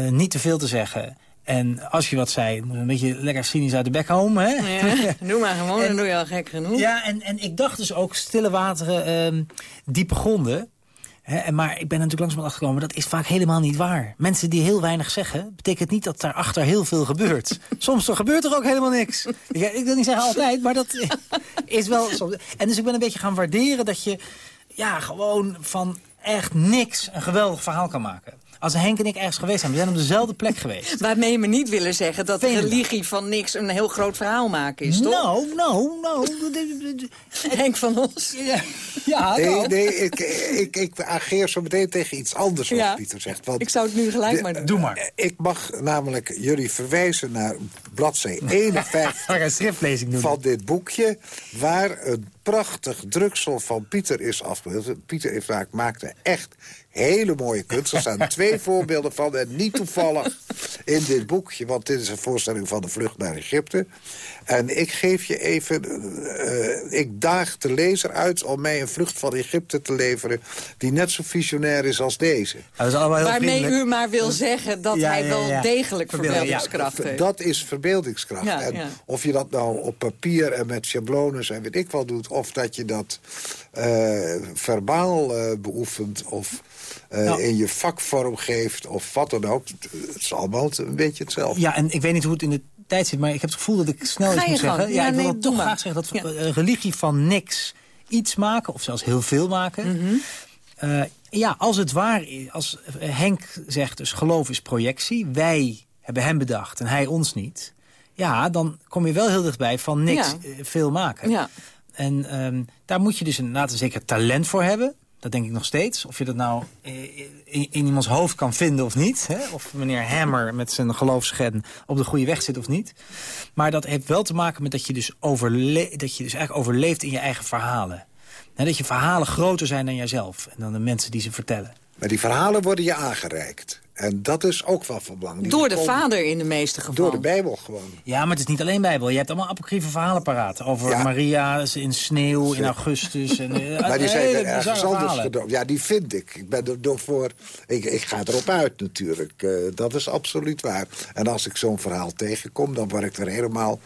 niet te veel te zeggen... En als je wat zei, een beetje lekker cynisch uit de bek komen. Hè? Ja, doe maar gewoon, En- dan doe je al gek genoeg. Ja, en, en ik dacht dus ook stille wateren, ehm, diepe gronden. Maar ik ben natuurlijk langzaam achtergekomen, dat is vaak helemaal niet waar. Mensen die heel weinig zeggen, betekent niet dat daarachter heel veel gebeurt. Soms er gebeurt er ook helemaal niks. Ik, ik wil niet zeggen altijd, maar dat is wel soms. En dus ik ben een beetje gaan waarderen dat je ja, gewoon van echt niks een geweldig verhaal kan maken. Als Henk en ik ergens geweest zijn, we zijn op dezelfde plek geweest. Waarmee we niet willen zeggen dat de religie van niks een heel groot verhaal maken is, toch? Nou, nou, nou. Henk van Os. Ja, ja nee, nou. nee ik, ik, ik ageer zo meteen tegen iets anders wat Ja. Pieter zegt. Want Ik zou het nu gelijk de- maar doen. Doe maar. Ik mag namelijk jullie verwijzen naar bladzij 51 Ga ik een schriftlezing doen. van dit boekje... waar een prachtig druksel van Pieter is afgebeeld. Pieter Evraak maakte echt hele mooie kunst. Er staan twee voorbeelden van. En niet toevallig in dit boekje. Want dit is een voorstelling van de vlucht naar Egypte. En ik geef je even... Uh, ik daag de lezer uit om mij een vlucht van Egypte te leveren... die net zo visionair is als deze. Dat is heel Waarmee u maar wil zeggen dat hij wel degelijk verbeeldingskracht heeft. Dat is verbeeldingskracht. en of je dat nou op papier en met schablones en weet ik wat doet... of dat je dat uh, verbaal uh, beoefent... of uh, nou, in je vakvorm geeft of wat dan ook. Het is allemaal een beetje hetzelfde. Ja, en ik weet niet hoe het in de tijd zit, maar ik heb het gevoel dat ik snel iets moet zeggen. Ja, ik wil toch graag zeggen dat ja. religie van niks iets maken, of zelfs heel veel maken... Mm -hmm. ja, als het waar is, als Henk zegt dus geloof is projectie... wij hebben hem bedacht en hij ons niet... ja, dan kom je wel heel dichtbij van niks veel maken. Ja. En um, daar moet je dus inderdaad een zeker talent voor hebben. Dat denk ik nog steeds. Of je dat nou in, in iemands hoofd kan vinden of niet. Hè? Of meneer Hammer met zijn geloofsscheden op de goede weg zit of niet. Maar dat heeft wel te maken met dat je dus, overle dat je dus eigenlijk overleeft in je eigen verhalen. dat je verhalen groter zijn dan jijzelf. En dan de mensen die ze vertellen. Maar die verhalen worden je aangereikt. En dat is ook wel van belang. Door de vader in de meeste gevallen. Door de Bijbel gewoon. Ja, maar het is niet alleen Bijbel. Je hebt allemaal apocryfe verhalen paraat. Over ja. Maria in sneeuw, in augustus. En, eh, maar die zijn er ergens anders gedoopt. Ja, die vind ik. Ik ben er door voor... Ik, ik ga erop uit natuurlijk. Uh, dat is absoluut waar. En als ik zo'n verhaal tegenkom, dan word ik er helemaal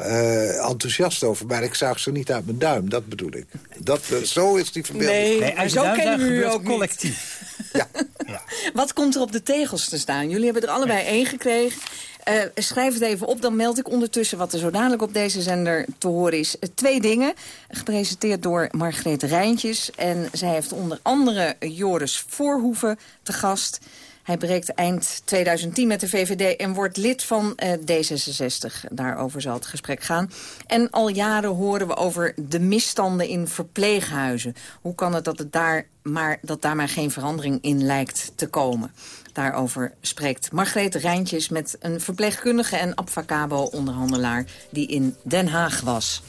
uh, enthousiast over. Maar ik zuig ze niet uit mijn duim, dat bedoel ik. Dat, zo is die verbeelding. Nee, nee zo kennen we u ook collectief. Ja. ja. Wat komt er op de tegels te staan? Jullie hebben er allebei één gekregen. Uh, schrijf het even op, dan meld ik ondertussen wat er zo dadelijk op deze zender te horen is. Uh, twee dingen, gepresenteerd door Margreet Rijntjes. En zij heeft onder andere Joris Voorhoeven te gast. Hij breekt eind 2010 met de VVD en wordt lid van uh, D66. Daarover zal het gesprek gaan. En al jaren horen we over de misstanden in verpleeghuizen. Hoe kan het dat, het daar, maar, dat daar maar geen verandering in lijkt te komen? Daarover spreekt Margreet Rijntjes met een verpleegkundige en Abfacabo-onderhandelaar die in Den Haag was.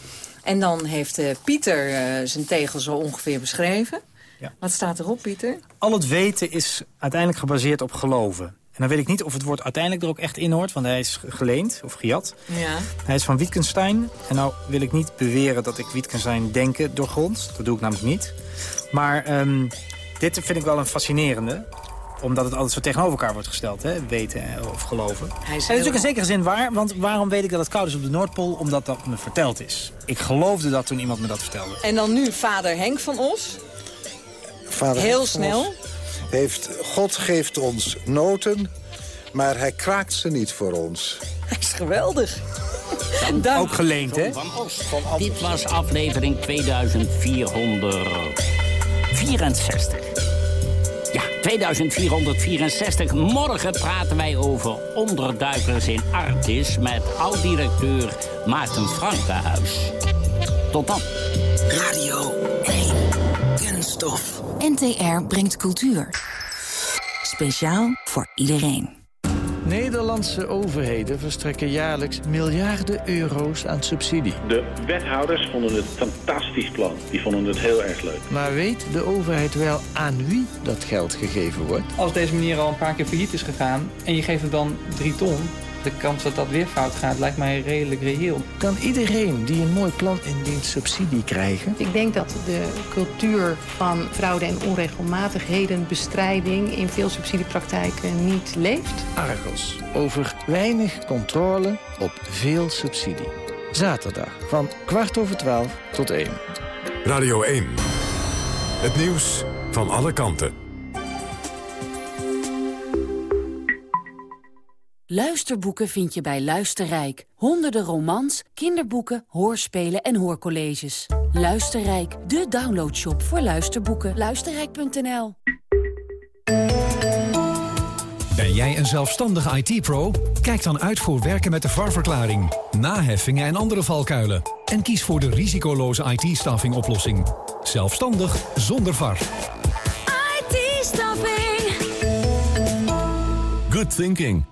En dan heeft uh, Pieter uh, zijn tegel zo ongeveer beschreven. Ja. Wat staat erop, Pieter? Al het weten is uiteindelijk gebaseerd op geloven. En dan weet ik niet of het woord uiteindelijk er ook echt in hoort... want hij is geleend of gejat. Ja. Hij is van Wittgenstein. En nou wil ik niet beweren dat ik Wittgenstein denken doorgrond. Dat doe ik namelijk niet. Maar um, dit vind ik wel een fascinerende omdat het altijd zo tegenover elkaar wordt gesteld, hè? weten of geloven. Hij is, en dat is ook in zekere zin waar, want waarom weet ik dat het koud is op de Noordpool? Omdat dat me verteld is. Ik geloofde dat toen iemand me dat vertelde. En dan nu vader Henk van Os. Vader Heel snel. Heeft, God geeft ons noten, maar hij kraakt ze niet voor ons. Hij is geweldig. Dan, ook geleend, hè? Van Oost. Dit was aflevering 2464. Ja, 2464. Morgen praten wij over onderduikers in Artis... met oud-directeur Maarten Frankenhuis. Tot dan. Radio 1. Kunststof. NTR brengt cultuur. Speciaal voor iedereen. Nederlandse overheden verstrekken jaarlijks miljarden euro's aan subsidie. De wethouders vonden het een fantastisch plan. Die vonden het heel erg leuk. Maar weet de overheid wel aan wie dat geld gegeven wordt? Als deze manier al een paar keer failliet is gegaan en je geeft het dan drie ton de kans dat dat weer fout gaat lijkt mij redelijk reëel. Kan iedereen die een mooi plan indient subsidie krijgen? Ik denk dat de cultuur van fraude en onregelmatigheden... bestrijding in veel subsidiepraktijken niet leeft. Argos, over weinig controle op veel subsidie. Zaterdag van kwart over twaalf tot één. Radio 1. Het nieuws van alle kanten. Luisterboeken vind je bij Luisterrijk. Honderden romans, kinderboeken, hoorspelen en hoorcolleges. Luisterrijk, de downloadshop voor luisterboeken. Luisterrijk.nl Ben jij een zelfstandige IT-pro? Kijk dan uit voor werken met de VAR-verklaring, naheffingen en andere valkuilen. En kies voor de risicoloze IT-staffing oplossing. Zelfstandig zonder VAR. IT-staffing. Good thinking.